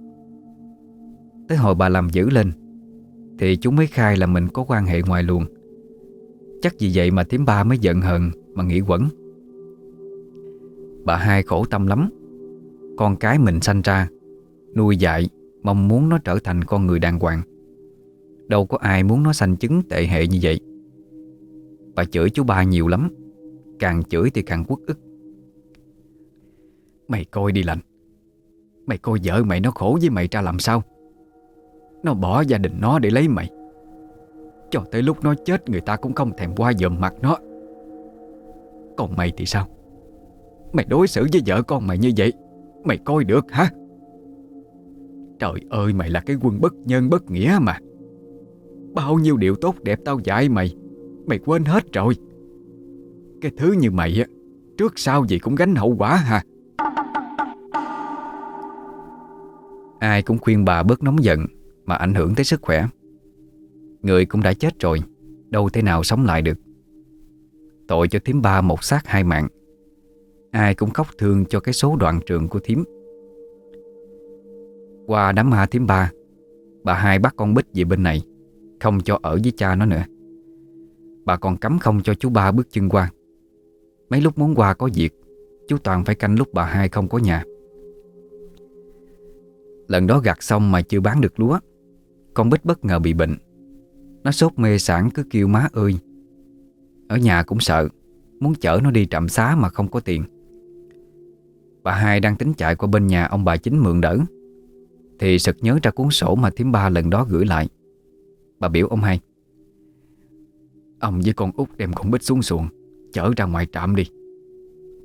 Tới hồi bà làm dữ lên, Thì chú mới khai là mình có quan hệ ngoài luồng. Chắc vì vậy mà thím ba mới giận hờn Mà nghĩ quẩn. Bà hai khổ tâm lắm. Con cái mình sanh ra Nuôi dạy, Mong muốn nó trở thành con người đàng hoàng. Đâu có ai muốn nó sanh chứng tệ hệ như vậy. Bà chửi chú ba nhiều lắm, Càng chửi thì càng quất ức. Mày coi đi lạnh Mày coi vợ mày nó khổ với mày ra làm sao? Nó bỏ gia đình nó để lấy mày. Cho tới lúc nó chết, người ta cũng không thèm qua dòm mặt nó. Còn mày thì sao? Mày đối xử với vợ con mày như vậy, Mày coi được hả? Trời ơi, mày là cái quân bất nhân bất nghĩa mà. Bao nhiêu điều tốt đẹp tao dạy mày Mày quên hết rồi. Cái thứ như mày á, Trước sau gì cũng gánh hậu quả hả Ai cũng khuyên bà bớt nóng giận Mà ảnh hưởng tới sức khỏe. Người cũng đã chết rồi, Đâu thể nào sống lại được. Tội cho thím ba một xác hai mạng. Ai cũng khóc thương cho cái số đoạn trường của thím. Qua đám ma thím ba. Bà hai bắt con Bích về bên này, Không cho ở với cha nó nữa. Bà còn cấm không cho chú ba bước chân qua. Mấy lúc muốn qua có việc, Chú Toàn phải canh lúc bà hai không có nhà. Lần đó gặt xong mà chưa bán được lúa, Con Bích bất ngờ bị bệnh. Nó sốt mê sản cứ kêu má ơi. Ở nhà cũng sợ, Muốn chở nó đi trạm xá mà không có tiền. Bà hai đang tính chạy qua bên nhà ông bà chính mượn đỡ. Thì sực nhớ ra cuốn sổ mà thím ba lần đó gửi lại. Bà biểu ông hai, Ông với con út đem con Bích xuống xuồng, Chở ra ngoài trạm đi.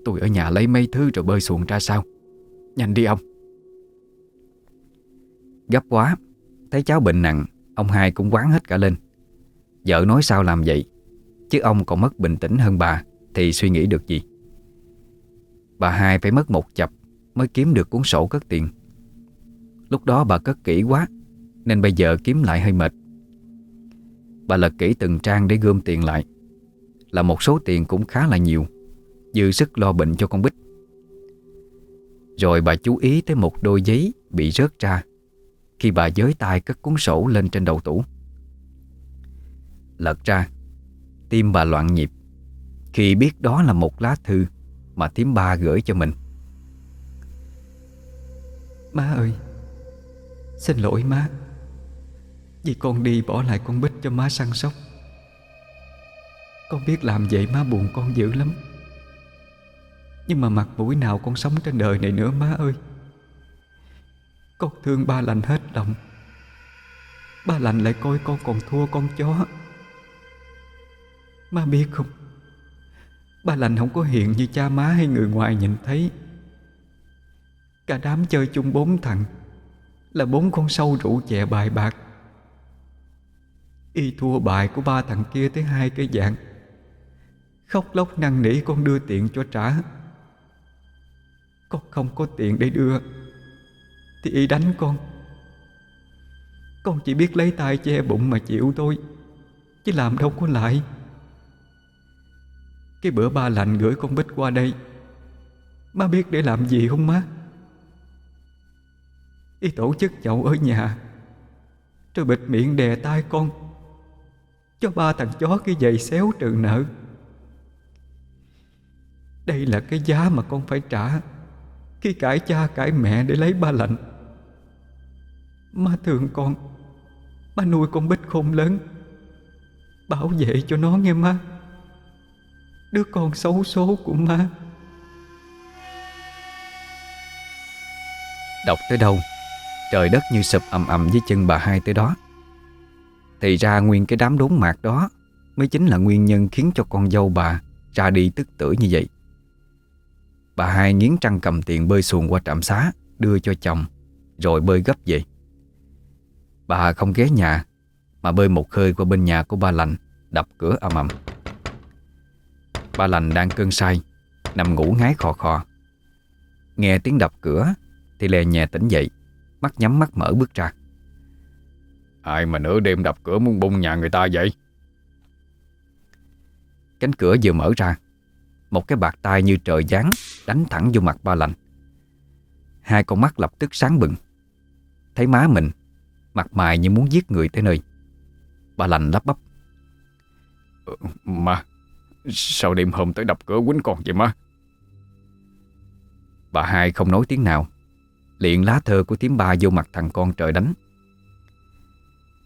Tôi ở nhà lấy mấy thứ rồi bơi xuồng ra sao Nhanh đi ông. Gấp quá, Thấy cháu bệnh nặng, Ông hai cũng quán hết cả lên. Vợ nói sao làm vậy? Chứ ông còn mất bình tĩnh hơn bà, Thì suy nghĩ được gì? Bà hai phải mất một chập Mới kiếm được cuốn sổ cất tiền. Lúc đó bà cất kỹ quá, Nên bây giờ kiếm lại hơi mệt. Bà lật kỹ từng trang để gom tiền lại. Là một số tiền cũng khá là nhiều, Dư sức lo bệnh cho con Bích Rồi bà chú ý tới một đôi giấy bị rớt ra, Khi bà giới tay cất cuốn sổ lên trên đầu tủ. Lật ra, Tim bà loạn nhịp, Khi biết đó là một lá thư Mà thím ba gửi cho mình. Má ơi Xin lỗi má. Vì con đi bỏ lại con Bích cho má săn sóc. Con biết làm vậy má buồn con dữ lắm. Nhưng mà mặt mũi nào con sống trên đời này nữa má ơi. Con thương ba lành hết lòng. Ba lành lại coi con còn thua con chó. Má biết không? Ba lành không có hiện như cha má hay người ngoài nhìn thấy. Cả đám chơi chung bốn thằng. Là bốn con sâu rượu chè bài bạc. Y thua bài của ba thằng kia tới hai cái dạng. Khóc lóc năn nỉ con đưa tiền cho trả. Con không có tiền để đưa, Thì Y đánh con. Con chỉ biết lấy tay che bụng mà chịu thôi, Chứ làm đâu có lại. Cái bữa ba lạnh gửi con Bích qua đây. Má biết để làm gì không má? Y tổ chức chậu ở nhà. Rồi bịt miệng đè tai con. Cho ba thằng chó cái giày xéo trừ nợ. Đây là cái giá mà con phải trả Khi cãi cha cãi mẹ để lấy ba lạnh. Má thương con. Má nuôi con Bích khôn lớn. Bảo vệ cho nó nghe má. Đứa con xấu số của má. Đọc tới đâu? Trời đất như sụp ầm ầm dưới chân bà hai tới đó. Thì ra nguyên cái đám đốn mạc đó Mới chính là nguyên nhân khiến cho con dâu bà Ra đi tức tử như vậy. Bà hai nghiến trăng cầm tiền bơi xuồng qua trạm xá, Đưa cho chồng, Rồi bơi gấp về. Bà không ghé nhà, Mà bơi một khơi qua bên nhà của ba lành, Đập cửa ầm ầm. Ba lành đang cơn say, Nằm ngủ ngái khò khò. Nghe tiếng đập cửa, Thì lè nhẹ tỉnh dậy. Mắt nhắm mắt mở bước ra. Ai mà nửa đêm đập cửa muốn bung nhà người ta vậy? Cánh cửa vừa mở ra Một cái bạc tay như trời giáng Đánh thẳng vô mặt ba lành. Hai con mắt lập tức sáng bừng. Thấy má mình Mặt mày như muốn giết người tới nơi. Ba lành lắp bắp. Ừ, Má Sao đêm hôm tới đập cửa quýnh con vậy má? Bà hai không nói tiếng nào Liện lá thơ của tím ba vô mặt thằng con trời đánh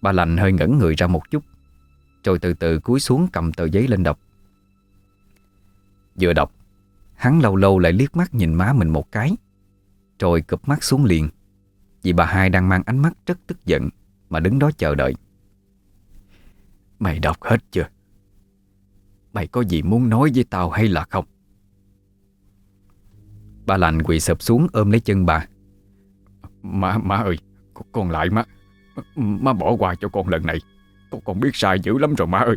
Ba lành hơi ngẩn người ra một chút, Rồi từ từ cúi xuống cầm tờ giấy lên đọc Vừa đọc, Hắn lâu lâu lại liếc mắt nhìn má mình một cái, Rồi cụp mắt xuống liền, Vì bà hai đang mang ánh mắt rất tức giận Mà đứng đó chờ đợi Mày đọc hết chưa? Mày có gì muốn nói với tao hay là không? Ba lành quỳ sụp xuống ôm lấy chân bà Má, má ơi Con lại má. Má bỏ qua cho con lần này. Con còn biết sai dữ lắm rồi má ơi.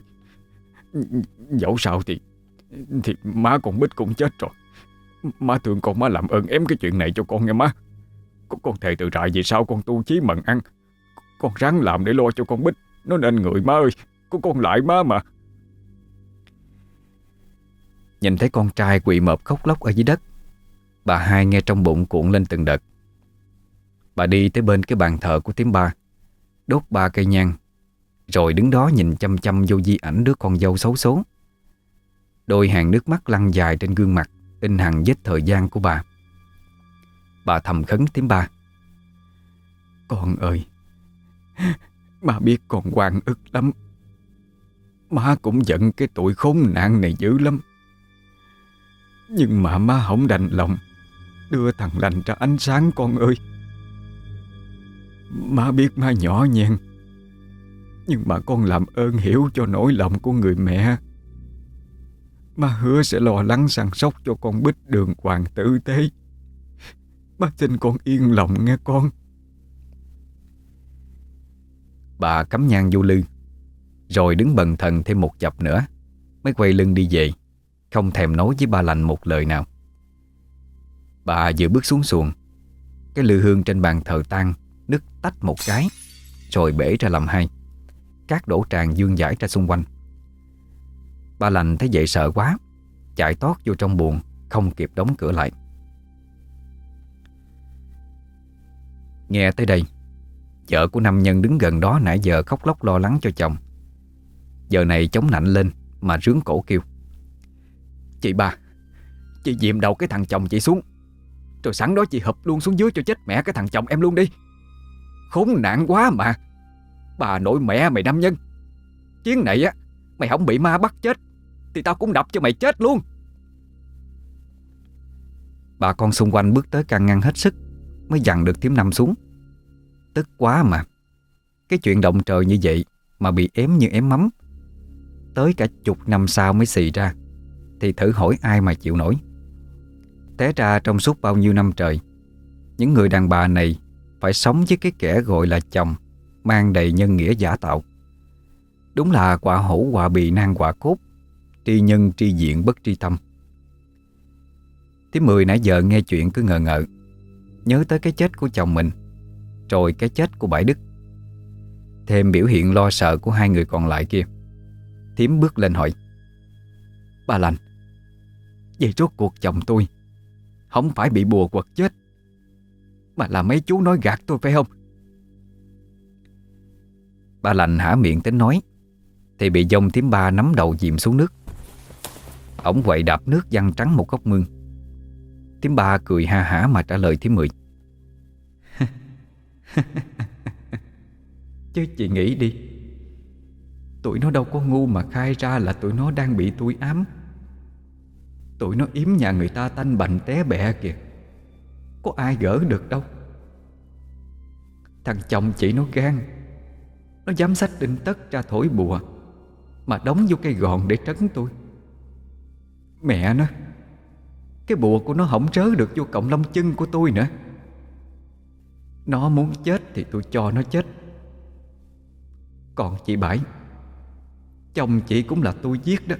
Dẫu sao thì Thì má con Bích cũng chết rồi. Má thương con má làm ơn ém cái chuyện này cho con nghe má. Con, con thề từ trại vì sao con tu chí mận ăn. Con ráng làm để lo cho con Bích. Nó nên người má ơi. Con con lại má mà. Nhìn thấy con trai quỳ mập khóc lóc ở dưới đất Bà hai nghe trong bụng cuộn lên từng đợt. Bà đi tới bên cái bàn thờ của tím ba. Đốt ba cây nhang, Rồi đứng đó nhìn chăm chăm vô di ảnh đứa con dâu xấu số Đôi hàng nước mắt lăn dài trên gương mặt, In hằng vết thời gian của bà. Bà thầm khấn tiếng ba. Con ơi Má biết con quan ức lắm. Má cũng giận cái tuổi khốn nạn này dữ lắm. Nhưng mà má không đành lòng Đưa thằng lành ra ánh sáng, con ơi. Má biết má nhỏ nhen Nhưng mà con làm ơn hiểu cho nỗi lòng của người mẹ. Má hứa sẽ lo lắng săn sóc cho con bích đường hoàng tử tế. Má xin con yên lòng nghe con. Bà cắm nhang vô lư, Rồi đứng bần thần thêm một chập nữa, Mới quay lưng đi về, Không thèm nói với ba lành một lời nào. Bà vừa bước xuống xuồng, Cái lư hương trên bàn thờ tan Nứt tách một cái, Rồi bể ra làm hai. Cát đổ tràn dương giải ra xung quanh. Ba lành thấy vậy sợ quá, Chạy tót vô trong buồng, Không kịp đóng cửa lại. Nghe tới đây, Vợ của nam nhân đứng gần đó nãy giờ khóc lóc lo lắng cho chồng. Giờ này chống nạnh lên Mà rướng cổ kêu. Chị ba, Chị dìm đầu cái thằng chồng chị xuống. Rồi sẵn đó chị hợp luôn xuống dưới cho chết mẹ cái thằng chồng em luôn đi. Khốn nạn quá mà. Bà nội mẹ mày nam nhân. Chiến này á, Mày không bị ma bắt chết, Thì tao cũng đập cho mày chết luôn. Bà con xung quanh bước tới can ngăn hết sức, Mới dằn được thiếm năm xuống. Tức quá mà. Cái chuyện động trời như vậy Mà bị ém như ém mắm. Tới cả chục năm sau mới xì ra, Thì thử hỏi ai mà chịu nổi. Té ra trong suốt bao nhiêu năm trời, Những người đàn bà này phải sống với cái kẻ gọi là chồng, Mang đầy nhân nghĩa giả tạo. Đúng là quả hổ quả bị nan quả cốt, Tri nhân, tri diện, bất tri tâm. Tiếng mười nãy giờ nghe chuyện cứ ngờ ngợ, Nhớ tới cái chết của chồng mình, Rồi cái chết của Bãi Đức. Thêm biểu hiện lo sợ của hai người còn lại kia Thiếm bước lên hỏi Bà lành Vậy rốt cuộc chồng tôi Không phải bị bùa quật chết mà là mấy chú nói gạt tôi, phải không? Bà lành hả miệng tính nói, Thì bị dông thiếm ba nắm đầu dìm xuống nước. Ông quậy đạp nước văng trắng một góc mương. Thiếm ba cười ha hả mà trả lời thím mười. Chứ chị nghĩ đi, Tụi nó đâu có ngu mà khai ra là tụi nó đang bị tôi ám. Tụi nó yếm nhà người ta tanh bành té bẹ kìa. Có ai gỡ được đâu. Thằng chồng chị nó gan. Nó dám sách đinh tất ra thổi bùa Mà đóng vô cây gòn để trấn tôi. Mẹ nó, Cái bùa của nó không trớ được vô cộng lông chân của tôi nữa. Nó muốn chết thì tôi cho nó chết. Còn chị Bảy, Chồng chị cũng là tôi giết đó.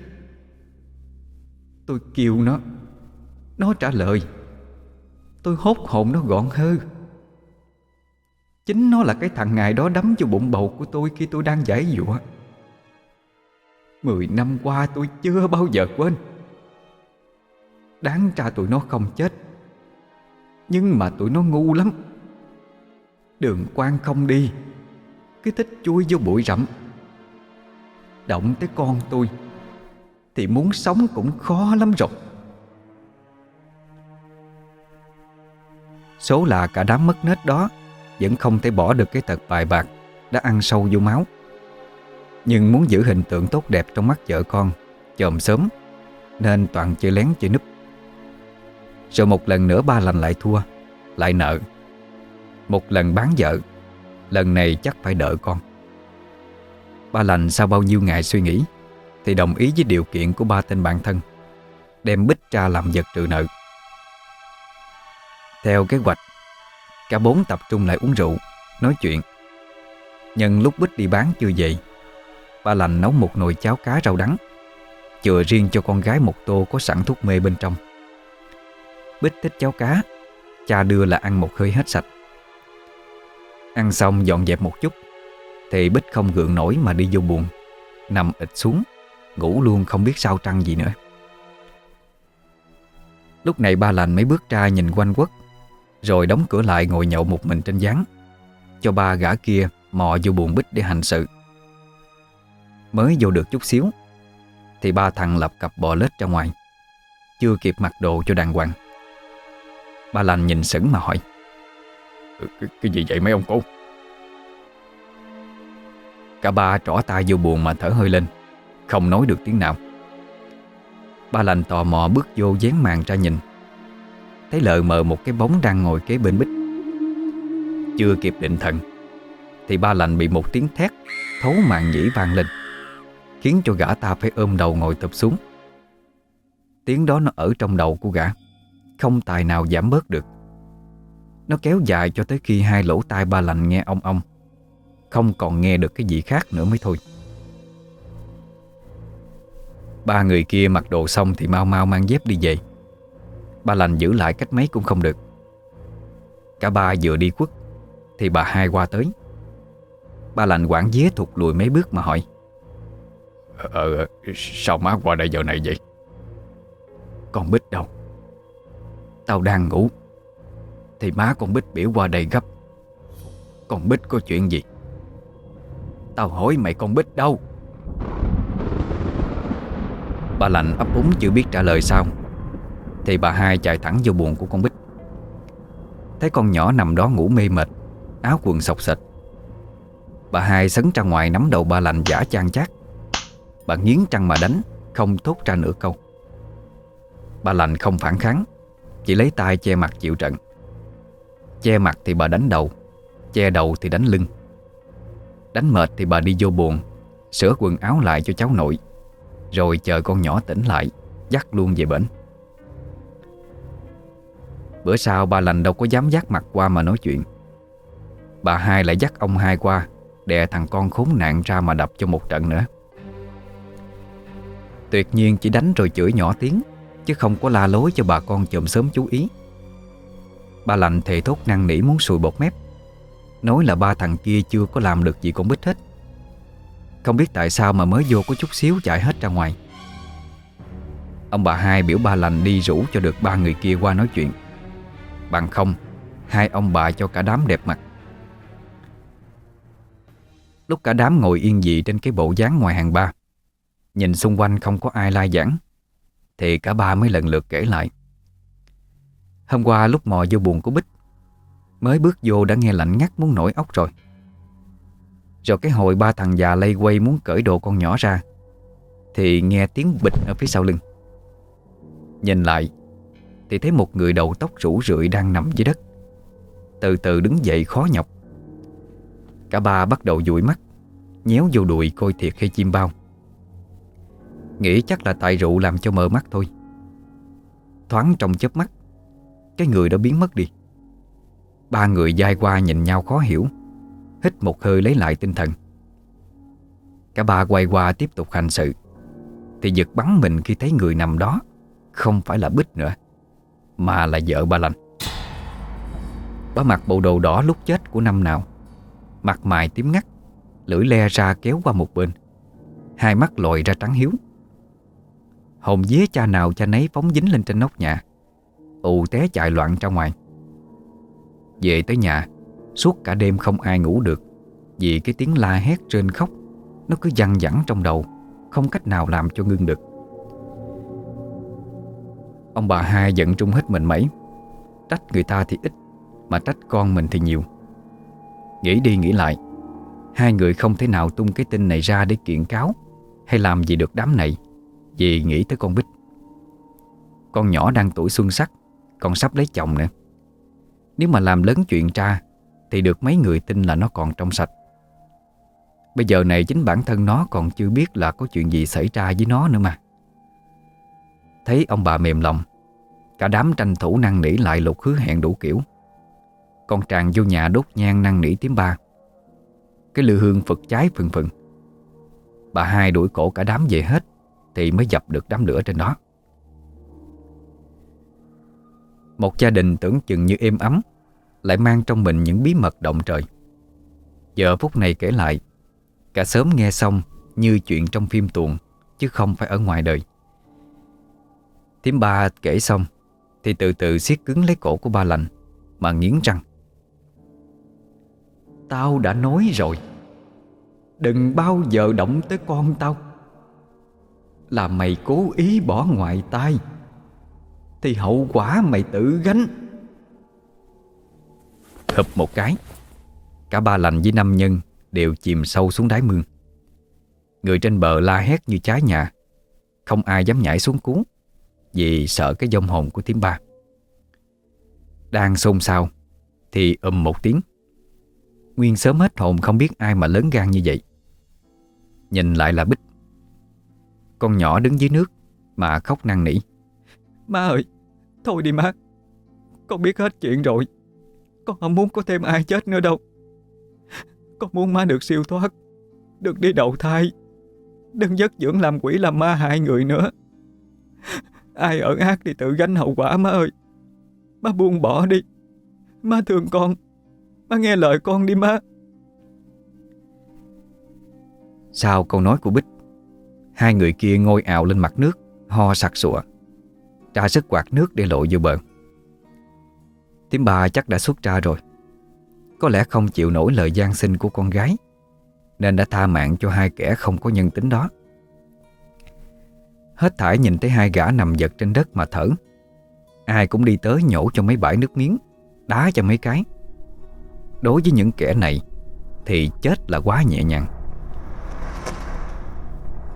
Tôi kêu nó Nó trả lời. Tôi hốt hồn nó gọn hơ Chính nó là cái thằng ngài đó đấm cho bụng bầu của tôi Khi tôi đang giải dụa Mười năm qua tôi chưa bao giờ quên. Đáng ra tụi nó không chết, Nhưng mà tụi nó ngu lắm. Đường quan không đi, Cứ thích chui vô bụi rậm. Động tới con tôi, Thì muốn sống cũng khó lắm rồi. Số là cả đám mất nết đó, Vẫn không thể bỏ được cái tật bài bạc Đã ăn sâu vô máu. Nhưng muốn giữ hình tượng tốt đẹp trong mắt vợ con, Chồm sớm, Nên toàn chơi lén chơi núp. Rồi một lần nữa ba lành lại thua, Lại nợ. Một lần bán vợ, Lần này chắc phải đợi con. Ba lành sau bao nhiêu ngày suy nghĩ, Thì đồng ý với điều kiện của ba tên bạn thân, Đem Bích ra làm vật trừ nợ. Theo kế hoạch, Cả bốn tập trung lại uống rượu, Nói chuyện. Nhân lúc Bích đi bán chưa về Ba lành nấu một nồi cháo cá rau đắng, Chừa riêng cho con gái một tô Có sẵn thuốc mê bên trong. Bích thích cháo cá, Cha đưa là ăn một hơi hết sạch. Ăn xong dọn dẹp một chút, Thì Bích không gượng nổi mà đi vô buồn, Nằm ịt xuống, Ngủ luôn không biết sao trăng gì nữa. Lúc này ba lành mới bước ra nhìn quanh quất. Rồi đóng cửa lại ngồi nhậu một mình trên gián. Cho ba gã kia mò vô buồn Bích để hành sự. Mới vô được chút xíu Thì ba thằng lập cặp bò lết ra ngoài. Chưa kịp mặc đồ cho đàng hoàng. Ba lành nhìn sững mà hỏi cái, cái gì vậy mấy ông cô? Cả ba trỏ tay vô buồn mà thở hơi lên Không nói được tiếng nào. Ba lành tò mò bước vô dán màn ra nhìn. Thấy lờ mờ một cái bóng đang ngồi kế bên bích. Chưa kịp định thần, Thì ba lành bị một tiếng thét, Thấu màn nhĩ vang lên, Khiến cho gã ta phải ôm đầu ngồi tập xuống. Tiếng đó nó ở trong đầu của gã, Không tài nào giảm bớt được. Nó kéo dài cho tới khi hai lỗ tai ba lành nghe ong ong, Không còn nghe được cái gì khác nữa mới thôi. Ba người kia mặc đồ xong thì mau mau mang dép đi về. Ba lành giữ lại cách mấy cũng không được. Cả ba vừa đi quất Thì bà hai qua tới. Ba lành quảng dế thụt lùi mấy bước mà hỏi. Ờ, ờ sao má qua đây giờ này vậy? Con Bích đâu? Tao đang ngủ. Thì má con Bích biểu qua đây gấp. Con Bích có chuyện gì? Tao hỏi mày con Bích đâu? Ba lành ấp úng chưa biết trả lời sao thì bà hai chạy thẳng vô buồn của con Bích. Thấy con nhỏ nằm đó ngủ mê mệt, Áo quần sọc sệt Bà hai sấn ra ngoài nắm đầu ba lành giả chan chát. Bà nghiến trăng mà đánh, Không thốt ra nửa câu. Bà lành không phản kháng, Chỉ lấy tay che mặt chịu trận. Che mặt thì bà đánh đầu, Che đầu thì đánh lưng. Đánh mệt thì bà đi vô buồn, Sửa quần áo lại cho cháu nội. Rồi chờ con nhỏ tỉnh lại, Dắt luôn về bển. Bữa sau bà lành đâu có dám dắt mặt qua mà nói chuyện. Bà hai lại dắt ông hai qua, Đè thằng con khốn nạn ra mà đập cho một trận nữa. Tuyệt nhiên chỉ đánh rồi chửi nhỏ tiếng, Chứ không có la lối cho bà con chồm sớm chú ý. Ba lành thề thốt năng nỉ muốn sùi bột mép. Nói là ba thằng kia chưa có làm được gì con Bích hết. Không biết tại sao mà mới vô có chút xíu chạy hết ra ngoài. Ông bà hai biểu ba lành đi rủ cho được ba người kia qua nói chuyện. Bằng không, Hai ông bà cho cả đám đẹp mặt. Lúc cả đám ngồi yên dị trên cái bộ dáng ngoài hàng ba, Nhìn xung quanh không có ai lai giảng, Thì cả ba mới lần lượt kể lại. Hôm qua lúc mò vô buồn của Bích, Mới bước vô đã nghe lạnh ngắt muốn nổi ốc rồi. Rồi cái hồi ba thằng già lây quay muốn cởi đồ con nhỏ ra, Thì nghe tiếng bịch ở phía sau lưng. Nhìn lại thì thấy một người đầu tóc rủ rượi đang nằm dưới đất. Từ từ đứng dậy khó nhọc. Cả ba bắt đầu dụi mắt, Nhéo vô đùi coi thiệt hay chim bao. Nghĩ chắc là tại rượu làm cho mờ mắt thôi. Thoáng trong chớp mắt, Cái người đã biến mất đi. Ba người dai qua nhìn nhau khó hiểu, Hít một hơi lấy lại tinh thần. Cả ba quay qua tiếp tục hành sự, Thì giật bắn mình khi thấy người nằm đó Không phải là Bích nữa. Mà là vợ bà lành. Bà mặc bộ đồ đỏ lúc chết của năm nào. Mặt mày tím ngắt, Lưỡi le ra kéo qua một bên. Hai mắt lồi ra trắng hiếu. Hồn dế cha nào cha nấy phóng dính lên trên nóc nhà. Ù té chạy loạn ra ngoài. Về tới nhà, Suốt cả đêm không ai ngủ được, Vì cái tiếng la hét trên khóc Nó cứ văng vẳng trong đầu, Không cách nào làm cho ngưng được. Ông bà hai giận trung hết mình mấy. Trách người ta thì ít Mà trách con mình thì nhiều. Nghĩ đi nghĩ lại Hai người không thể nào tung cái tin này ra để kiện cáo Hay làm gì được đám này Vì nghĩ tới con Bích Con nhỏ đang tuổi xuân sắc Còn sắp lấy chồng nữa. Nếu mà làm lớn chuyện ra, Thì được mấy người tin là nó còn trong sạch. Bây giờ này chính bản thân nó còn chưa biết là có chuyện gì xảy ra với nó nữa mà. Thấy ông bà mềm lòng, Cả đám tranh thủ năng nỉ lại lục hứa hẹn đủ kiểu. Con tràng vô nhà đốt nhang năng nỉ tiếng ba. Cái lư hương phật cháy phừng phừng. Bà hai đuổi cổ cả đám về hết Thì mới dập được đám lửa trên đó. Một gia đình tưởng chừng như êm ấm, Lại mang trong mình những bí mật động trời. Giờ phút này kể lại, Cả sớm nghe xong Như chuyện trong phim tuồng, Chứ không phải ở ngoài đời. Thím ba kể xong, Thì từ từ siết cứng lấy cổ của ba lành, Mà nghiến răng. Tao đã nói rồi, Đừng bao giờ động tới con tao. Là mày cố ý bỏ ngoại tai, Thì hậu quả mày tự gánh. Hụp một cái, Cả ba lành với năm nhân Đều chìm sâu xuống đáy mương. Người trên bờ la hét như trái nhà, Không ai dám nhảy xuống cứu vì sợ cái dông hồn của tiếng ba. Đang xôn xao Thì ầm một tiếng, Nguyên sớm hết hồn không biết ai mà lớn gan như vậy. Nhìn lại là Bích. Con nhỏ đứng dưới nước Mà khóc năn nỉ. Má ơi, Thôi đi má. Con biết hết chuyện rồi. Con không muốn có thêm ai chết nữa đâu. Con muốn má được siêu thoát. Được đi đầu thai. Đừng giấc dưỡng làm quỷ làm ma hại người nữa. Ai ở ác thì tự gánh hậu quả má ơi. Má buông bỏ đi. Má thương con. Má nghe lời con đi má. Sau câu nói của Bích, Hai người kia ngồi ào lên mặt nước, Ho sặc sụa Ra sức quạt nước để lộ vô bờ. Tiếng bà chắc đã xuất ra rồi. Có lẽ không chịu nổi lời gian sinh của con gái, Nên đã tha mạng cho hai kẻ không có nhân tính đó. Hết thải nhìn thấy hai gã nằm giật trên đất mà thở. Ai cũng đi tới nhổ cho mấy bãi nước miếng, Đá cho mấy cái. Đối với những kẻ này, Thì chết là quá nhẹ nhàng.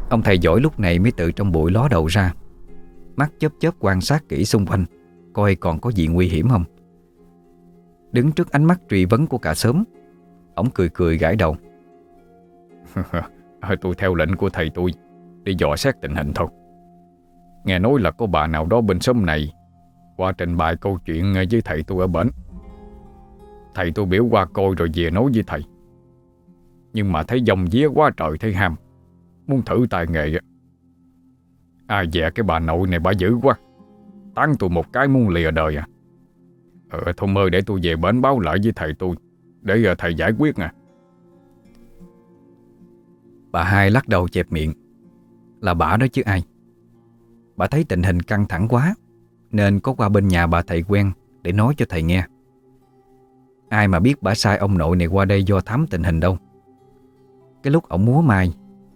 Ông thầy giỏi lúc này mới tự trong bụi ló đầu ra, Mắt chớp chớp quan sát kỹ xung quanh, Coi còn có gì nguy hiểm không. Đứng trước ánh mắt truy vấn của cả sớm Ông cười cười gãi đầu. Tôi theo lệnh của thầy tôi, Đi dò xét tình hình thôi. Nghe nói là có bà nào đó bên xóm này. Qua trình bày câu chuyện với thầy tôi ở bển. Thầy tôi biểu qua coi rồi về nói với thầy. Nhưng mà thấy dòng día quá trời thấy ham. Muốn thử tài nghệ. Ai dạ cái bà nội này bà dữ quá. Tán tôi một cái muốn lìa đời à. Ờ thôi mơ để tôi về bến báo lại với thầy tôi. Để giờ thầy giải quyết nè. Bà hai lắc đầu chẹp miệng. Là bà đó chứ ai? Bà thấy tình hình căng thẳng quá, Nên có qua bên nhà bà thầy quen Để nói cho thầy nghe. Ai mà biết bà sai ông nội này qua đây do thám tình hình đâu. Cái lúc ổng múa mai,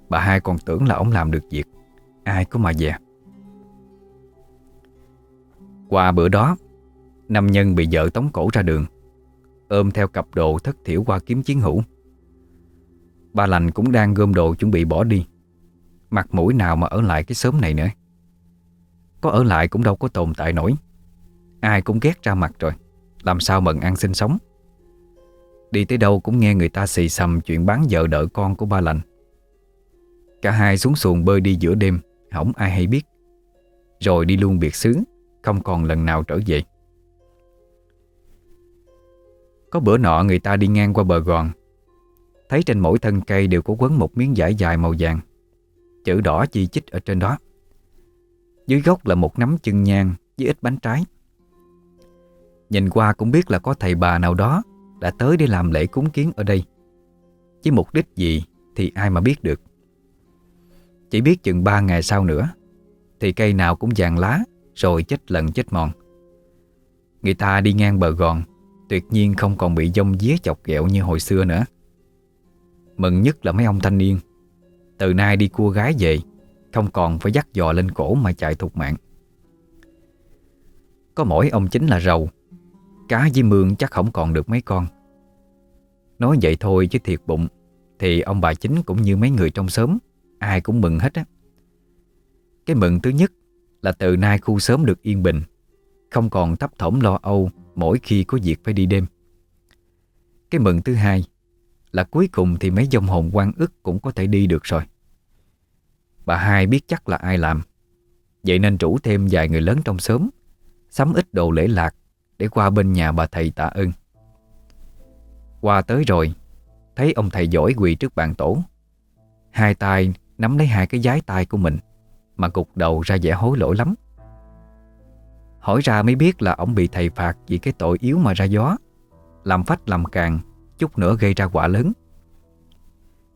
Bà hai còn tưởng là ổng làm được việc. Ai có mà dè. Qua bữa đó Năm nhân bị vợ tống cổ ra đường, Ôm theo cặp đồ thất thiểu qua kiếm chiến hữu. Ba lành cũng đang gom đồ chuẩn bị bỏ đi. Mặt mũi nào mà ở lại cái xóm này nữa. Có ở lại cũng đâu có tồn tại nổi. Ai cũng ghét ra mặt rồi. Làm sao mận ăn sinh sống? Đi tới đâu cũng nghe người ta xì xầm Chuyện bán vợ đợi con của ba lành. Cả hai xuống xuồng bơi đi giữa đêm Không ai hay biết. Rồi đi luôn biệt xứ, Không còn lần nào trở về. Có bữa nọ người ta đi ngang qua bờ gòn. Thấy trên mỗi thân cây đều có quấn một miếng vải dài màu vàng. Chữ đỏ chi chích ở trên đó. Dưới gốc là một nắm chân nhang với ít bánh trái. Nhìn qua cũng biết là có thầy bà nào đó Đã tới để làm lễ cúng kiến ở đây. Chứ mục đích gì thì ai mà biết được. Chỉ biết chừng ba ngày sau nữa, Thì cây nào cũng vàng lá, Rồi chết lần chết mòn. Người ta đi ngang bờ gòn, Tuyệt nhiên không còn bị dông día chọc ghẹo như hồi xưa nữa. Mừng nhất là mấy ông thanh niên. Từ nay đi cua gái về không còn phải dắt dò lên cổ mà chạy thục mạng. Có mỗi ông chính là rầu. Cá với mương chắc không còn được mấy con. Nói vậy thôi chứ thiệt bụng, Thì ông bà chính cũng như mấy người trong xóm, Ai cũng mừng hết á. Cái mừng thứ nhất Là từ nay khu xóm được yên bình, Không còn thấp thỏm lo âu Mỗi khi có việc phải đi đêm. Cái mừng thứ hai Là cuối cùng thì mấy dòng hồn quan ức Cũng có thể đi được rồi. Bà hai biết chắc là ai làm. Vậy nên rủ thêm vài người lớn trong xóm, Sắm ít đồ lễ lạc Để qua bên nhà bà thầy tạ ơn. Qua tới rồi, Thấy ông thầy giỏi quỳ trước bàn tổ. Hai tay nắm lấy hai cái giái tay của mình, Mà gục đầu ra vẻ hối lỗi lắm. Hỏi ra mới biết là ông bị thầy phạt Vì cái tội yếu mà ra gió, Làm phách làm càng Chút nữa gây ra quả lớn.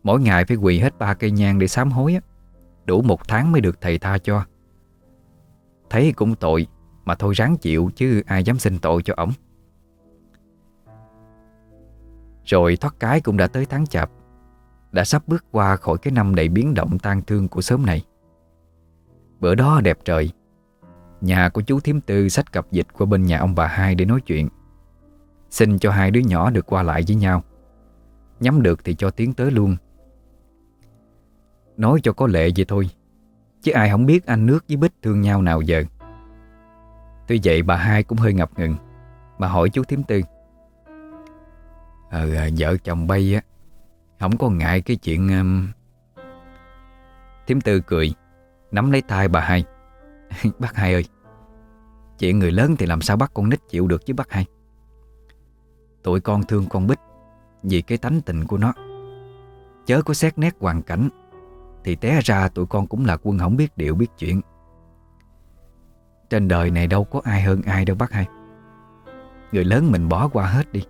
Mỗi ngày phải quỳ hết ba cây nhang để sám hối á. Đủ một tháng mới được thầy tha cho. Thấy cũng tội, Mà thôi ráng chịu chứ ai dám xin tội cho ổng. Rồi thoát cái cũng đã tới tháng chạp, Đã sắp bước qua khỏi cái năm đầy biến động tan thương của sớm này. Bữa đó đẹp trời, Nhà của chú Thiếm Tư sách cặp dịch qua bên nhà ông bà hai để nói chuyện. Xin cho hai đứa nhỏ được qua lại với nhau. Nhắm được thì cho tiến tới luôn. Nói cho có lệ vậy thôi Chứ ai không biết anh nước với Bích thương nhau nào giờ. Tuy vậy bà hai cũng hơi ngập ngừng. Mà hỏi chú Thiếm Tư. Ờ, ờ, vợ chồng bay á Không có ngại cái chuyện um... Thiếm Tư cười Nắm lấy tay bà hai. Bác hai ơi Chuyện người lớn thì làm sao bắt con nít chịu được chứ bác hai? Tụi con thương con Bích Vì cái tánh tình của nó. Chớ có xét nét hoàn cảnh thì té ra tụi con cũng là quân, không biết điệu biết chuyện. Trên đời này đâu có ai hơn ai đâu bác hai. Người lớn mình bỏ qua hết đi.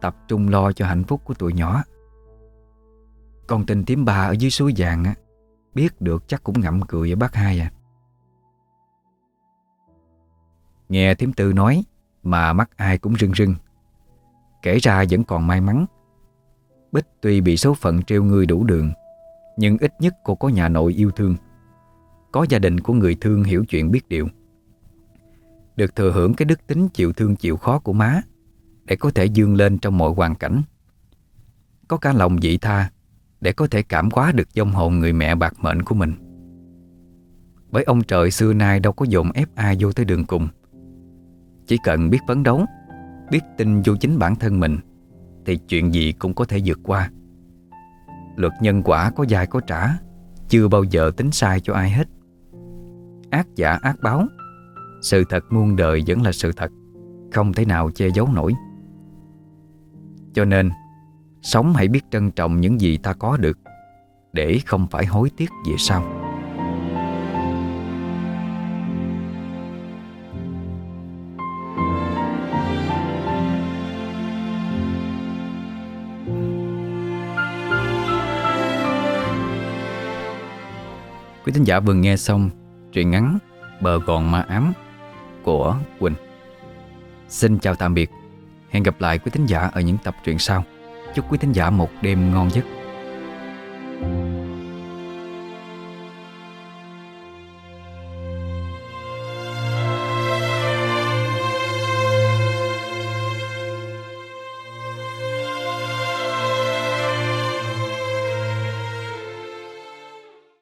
Tập trung lo cho hạnh phúc của tụi nhỏ. Con tình tím bà ở dưới suối vàng á, Biết được chắc cũng ngậm cười với bác hai à. Nghe thím tư nói, Mà mắt ai cũng rưng rưng. Kể ra vẫn còn may mắn. Bích tuy bị số phận treo người đủ đường nhưng ít nhất cô có nhà nội yêu thương. Có gia đình của người thương hiểu chuyện biết điều. Được thừa hưởng cái đức tính chịu thương chịu khó của má, Để có thể dương lên trong mọi hoàn cảnh. Có cả lòng dị tha, Để có thể cảm hóa được dông hồn người mẹ bạc mệnh của mình. Bởi ông trời xưa nay đâu có dồn ép ai vô tới đường cùng. Chỉ cần biết phấn đấu, Biết tin vô chính bản thân mình, Thì chuyện gì cũng có thể vượt qua. Luật nhân quả có dài có trả, Chưa bao giờ tính sai cho ai hết. Ác giả ác báo, Sự thật muôn đời vẫn là sự thật, Không thể nào che giấu nổi. Cho nên, Sống hãy biết trân trọng những gì ta có được, Để không phải hối tiếc về sau. Quý thính giả vừa nghe xong truyện ngắn Bờ gòn ma ám của Quỳnh. Xin chào tạm biệt. Hẹn gặp lại quý thính giả ở những tập truyện sau. Chúc quý thính giả một đêm ngon giấc. thank you